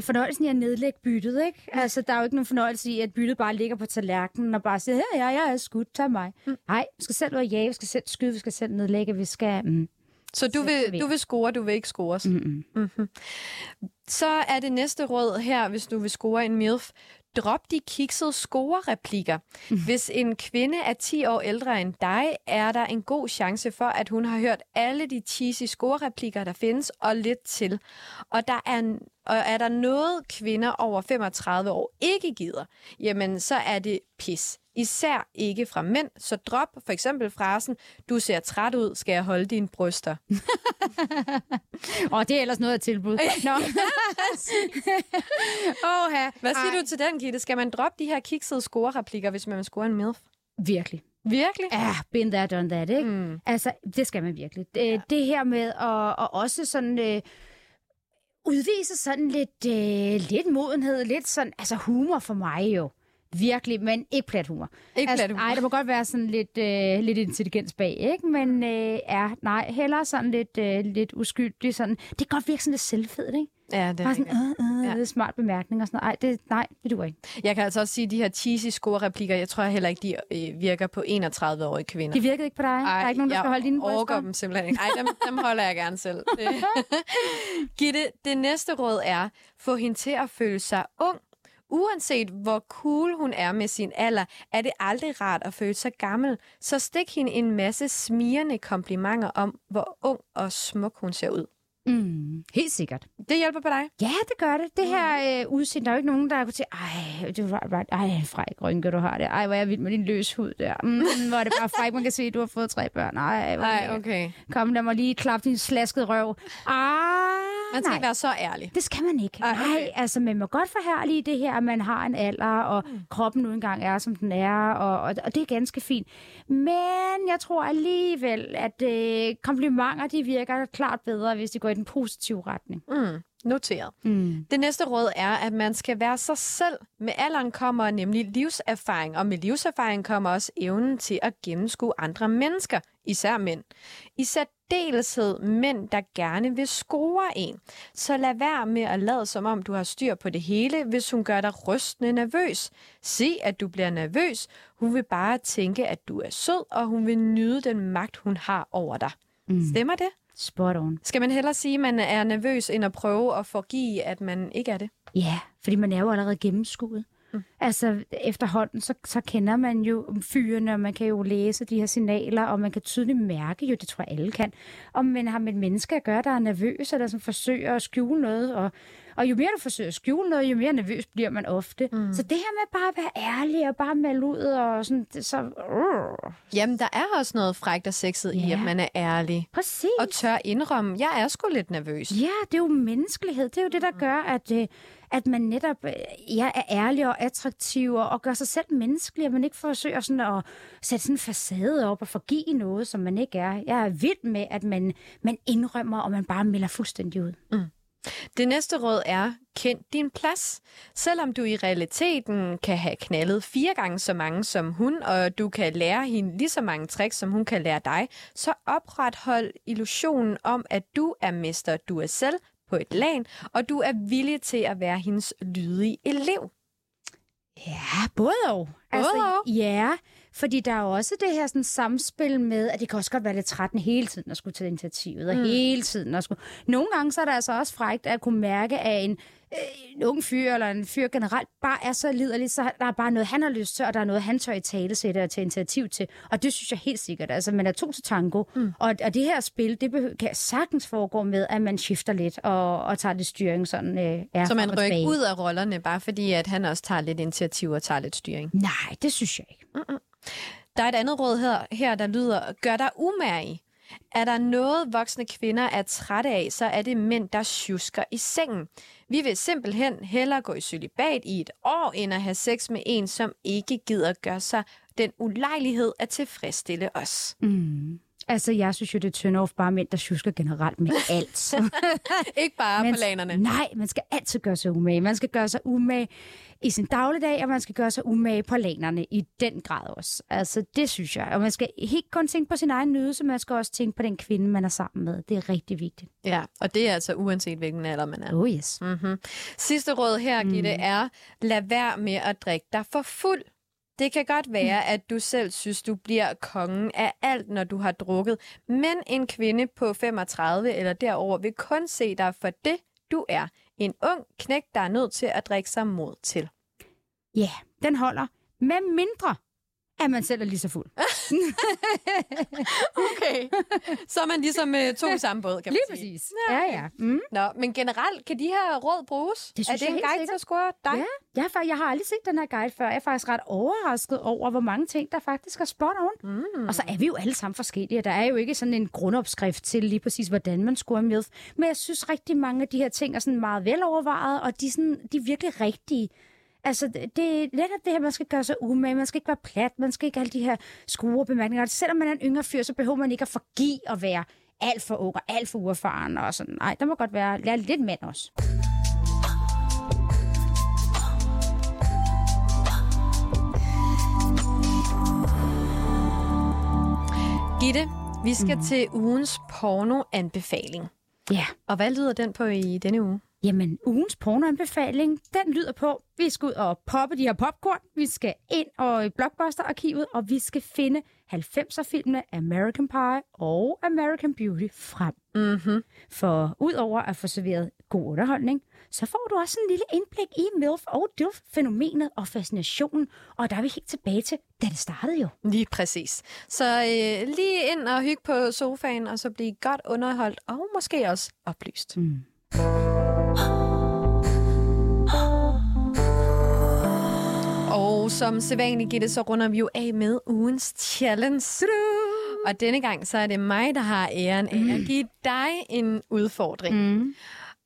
fornøjelsen i at nedlægge byttet, ikke? Altså, der er jo ikke nogen fornøjelse i, at byttet bare ligger på tallerkenen og bare siger, her ja, jeg er skudt, tag mig. Mm. Nej, vi skal selv og jage, vi skal selv skyde, vi skal selv nedlægge, vi skal... Mm. Så du vil, du vil score, du vil ikke scores. Mm-mm. Mm-hmm. Så er det næste råd her, hvis du vil score en MILF. Drop de kiksede score-replikker. Mm. Hvis en kvinde er 10 år ældre end dig, er der en god chance for, at hun har hørt alle de cheesy score-replikker, der findes, og lidt til. Og der er, og er der noget, kvinder over 35 år ikke gider, jamen så er det pis. Især ikke fra mænd, så drop for eksempel frasen, du ser træt ud, skal jeg holde dine bryster. Og det er ellers noget af tilbud. Nå. Åh, Hvad siger du til den, Gitte? Skal man droppe de her kiksede score-replikker, hvis man vil score en MILF? Virkelig. Virkelig? Ja, been there, done that, ikke? Mm. Altså, det skal man virkelig. Det, det her med at, at også sådan... Øh, udvise sådan lidt, øh, lidt modenhed, lidt sådan, altså humor for mig jo. Virkelig, men ikke plat humor. Ikke altså, plat humor. Ej, der må godt være sådan lidt, øh, lidt intelligens bag, ikke? Men øh, ja, nej, heller sådan lidt, øh, lidt uskyldig. Sådan. Det kan godt virke sådan lidt selvfedt, ikke? Ja, det Bare er sådan, øh, øh, Ja. smart bemærkning og sådan noget. Ej, det, nej, det duer ikke. Jeg kan altså også sige, at de her cheesy score-replikker, jeg tror heller ikke, de øh, virker på 31-årige kvinder. Det virkede ikke på dig. der er ikke nogen, der skal holde dine jeg overgår bryster. dem simpelthen ikke. Ej, dem, dem holder jeg gerne selv. Det. Gitte, det næste råd er, få hende til at føle sig ung. Uanset hvor cool hun er med sin alder, er det aldrig rart at føle sig gammel. Så stik hende en masse smirende komplimenter om, hvor ung og smuk hun ser ud. Mm, helt sikkert. Det hjælper på dig. Ja, det gør det. Det her øh, udseende, der er jo ikke nogen, der kunne sige, ej, du var bare, ej, en fræk rynke, du har det. Ej, hvor er jeg vild med din løs hud der. Mm, hvor er det bare fræk, man kan se, at du har fået tre børn. Ej, hvor det- okay. Kom, lad mig lige klappe din slaskede røv. Ah, Man skal nej. ikke være så ærlig. Det skal man ikke. Ej, okay. Nej, altså man må godt forhærlige det her, at man har en alder, og mm. kroppen nu engang er, som den er, og, og, og det er ganske fint. Men jeg tror alligevel, at øh, komplimenter, de virker klart bedre, hvis de går i den positive retning. Mm, noteret. Mm. Det næste råd er, at man skal være sig selv. Med alderen kommer nemlig livserfaring, og med livserfaring kommer også evnen til at gennemskue andre mennesker, især mænd. I særdeleshed mænd, der gerne vil score en. Så lad være med at lade som om, du har styr på det hele, hvis hun gør dig rystende nervøs. Se, at du bliver nervøs. Hun vil bare tænke, at du er sød, og hun vil nyde den magt, hun har over dig. Mm. Stemmer det? Spot on. Skal man hellere sige, at man er nervøs, end at prøve at forgive, at man ikke er det? Ja, fordi man er jo allerede gennemskuet. Mm. Altså efterhånden, så, så kender man jo fyrene, og man kan jo læse de her signaler, og man kan tydeligt mærke, jo det tror jeg alle kan, om man har med et menneske at gøre, der er nervøs, eller som forsøger at skjule noget, og, og jo mere du forsøger at skjule noget, jo mere nervøs bliver man ofte. Mm. Så det her med bare at være ærlig, og bare melde ud, og sådan, det, så... Uh, Jamen, der er også noget frækt og sexet yeah. i, at man er ærlig. præcis. Og tør indrømme, jeg er sgu lidt nervøs. Ja, det er jo menneskelighed. Det er jo det, der gør, at, øh, at man netop øh, ja, er ærlig og attraktiv og, og gør sig selv menneskelig, og man ikke forsøger sådan at sætte sådan en facade op og forgive noget, som man ikke er. Jeg er vild med, at man, man indrømmer, og man bare melder fuldstændig ud. Det næste råd er, kend din plads. Selvom du i realiteten kan have knaldet fire gange så mange som hun, og du kan lære hende lige så mange tricks, som hun kan lære dig, så oprethold illusionen om, at du er mester, du er selv på et lag, og du er villig til at være hendes lydige elev. Ja, både og. Altså, Både og? Ja, fordi der er jo også det her sådan, samspil med, at det kan også godt være lidt trættende hele tiden at skulle tage initiativet, og mm. hele tiden at skulle... Nogle gange så er det altså også frægt at kunne mærke, at en, en ung fyr eller en fyr generelt bare er så liderlig, så der er bare noget, han har lyst til, og der er noget, han tør i tale sætte og tage initiativ til. Og det synes jeg helt sikkert. Altså, man er to til tango, mm. og, og det her spil, det behøver, kan sagtens foregå med, at man skifter lidt og, og tager lidt styring sådan, øh, ja, Så man rykker ud af rollerne, bare fordi at han også tager lidt initiativ og tager lidt styring. Nej, det synes jeg ikke. Der er et andet råd her, her der lyder, gør dig umærlig. Er der noget, voksne kvinder er trætte af, så er det mænd, der tjusker i sengen. Vi vil simpelthen hellere gå i celibat i et år, end at have sex med en, som ikke gider gøre sig den ulejlighed at tilfredsstille os. Mm. Altså, jeg synes jo, det er turn off bare mænd, der tjusker generelt med alt. Ikke bare Men- på lanerne. Nej, man skal altid gøre sig umage. Man skal gøre sig umage i sin dagligdag, og man skal gøre sig umage på lanerne i den grad også. Altså, det synes jeg. Og man skal helt kun tænke på sin egen nydelse, man skal også tænke på den kvinde, man er sammen med. Det er rigtig vigtigt. Ja, og det er altså uanset hvilken alder man er. Oh yes. Mm-hmm. Sidste råd her, Gitte, Mm. er, lad være med at drikke dig for fuld. Det kan godt være, Mm. at du selv synes, du bliver kongen af alt, når du har drukket. Men en kvinde på 35 eller derover vil kun se dig for det, du er. En ung knæk, der er nødt til at drikke sig mod til. Ja, yeah, den holder. Med mindre, at man selv er lige så fuld. Okay. Så er man ligesom øh, to i samme båd, kan man Lige sige. præcis. Ja, ja. Mm. Nå, men generelt, kan de her råd bruges? Det er synes det jeg en guide sikkert. til at score dig? Ja, jeg, fa- jeg har aldrig set den her guide før. Jeg er faktisk ret overrasket over, hvor mange ting, der faktisk er spot on. Mm. Og så er vi jo alle sammen forskellige. Der er jo ikke sådan en grundopskrift til lige præcis, hvordan man scorer MILF. Men jeg synes rigtig mange af de her ting er sådan meget velovervejet, og de er, sådan, de er virkelig rigtige. Altså, det er netop det her, man skal gøre sig umage. Man skal ikke være plat. Man skal ikke have alle de her skruer bemærkninger. Selvom man er en yngre fyr, så behøver man ikke at forgive at være alt for ung og alt for uerfaren. Og sådan. Nej, der må godt være lære lidt mand også. Gitte, vi skal mm. til ugens pornoanbefaling. Ja. Og hvad lyder den på i denne uge? Jamen, ugens pornoanbefaling, den lyder på, vi skal ud og poppe de her popcorn, vi skal ind og i Blockbuster-arkivet, og vi skal finde 90'er-filmene American Pie og American Beauty frem. Mm-hmm. For udover at få serveret god underholdning, så får du også en lille indblik i MILF og DILF-fænomenet og fascinationen, og der er vi helt tilbage til, da det startede jo. Lige præcis. Så øh, lige ind og hygge på sofaen, og så blive godt underholdt, og måske også oplyst. Mm. Og som sædvanligt, Gitte, så runder vi jo af med ugens challenge. Og denne gang, så er det mig, der har æren af at give dig en udfordring. Mm.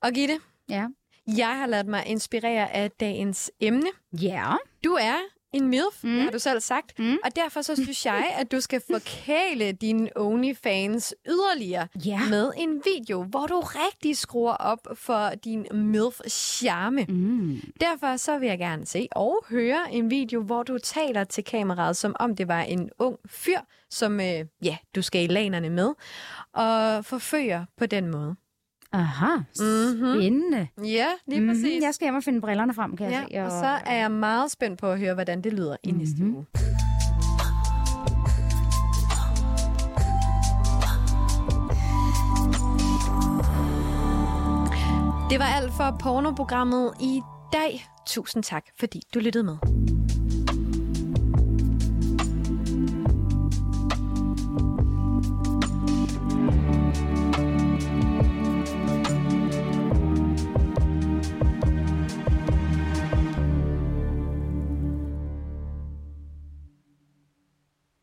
Og Gitte, Ja. jeg har ladet mig inspirere af dagens emne. Ja. Du er en MILF, mm. Har du selv sagt. Mm. Og derfor så synes jeg, at du skal forkæle dine OnlyFans yderligere Ja. med en video, hvor du rigtig skruer op for din MILF-charme. Mm. Derfor så vil jeg gerne se og høre en video, hvor du taler til kameraet, som om det var en ung fyr, som øh, ja, du skal i lanerne med, og forfører på den måde. Aha, Mhm. spændende. Ja, lige Mhm, præcis. Jeg skal hjem og finde brillerne frem, kan jeg se. Ja, og så er jeg meget spændt på at høre, hvordan det lyder i næste Mhm. uge. Det var alt for pornoprogrammet i dag. Tusind tak, fordi du lyttede med.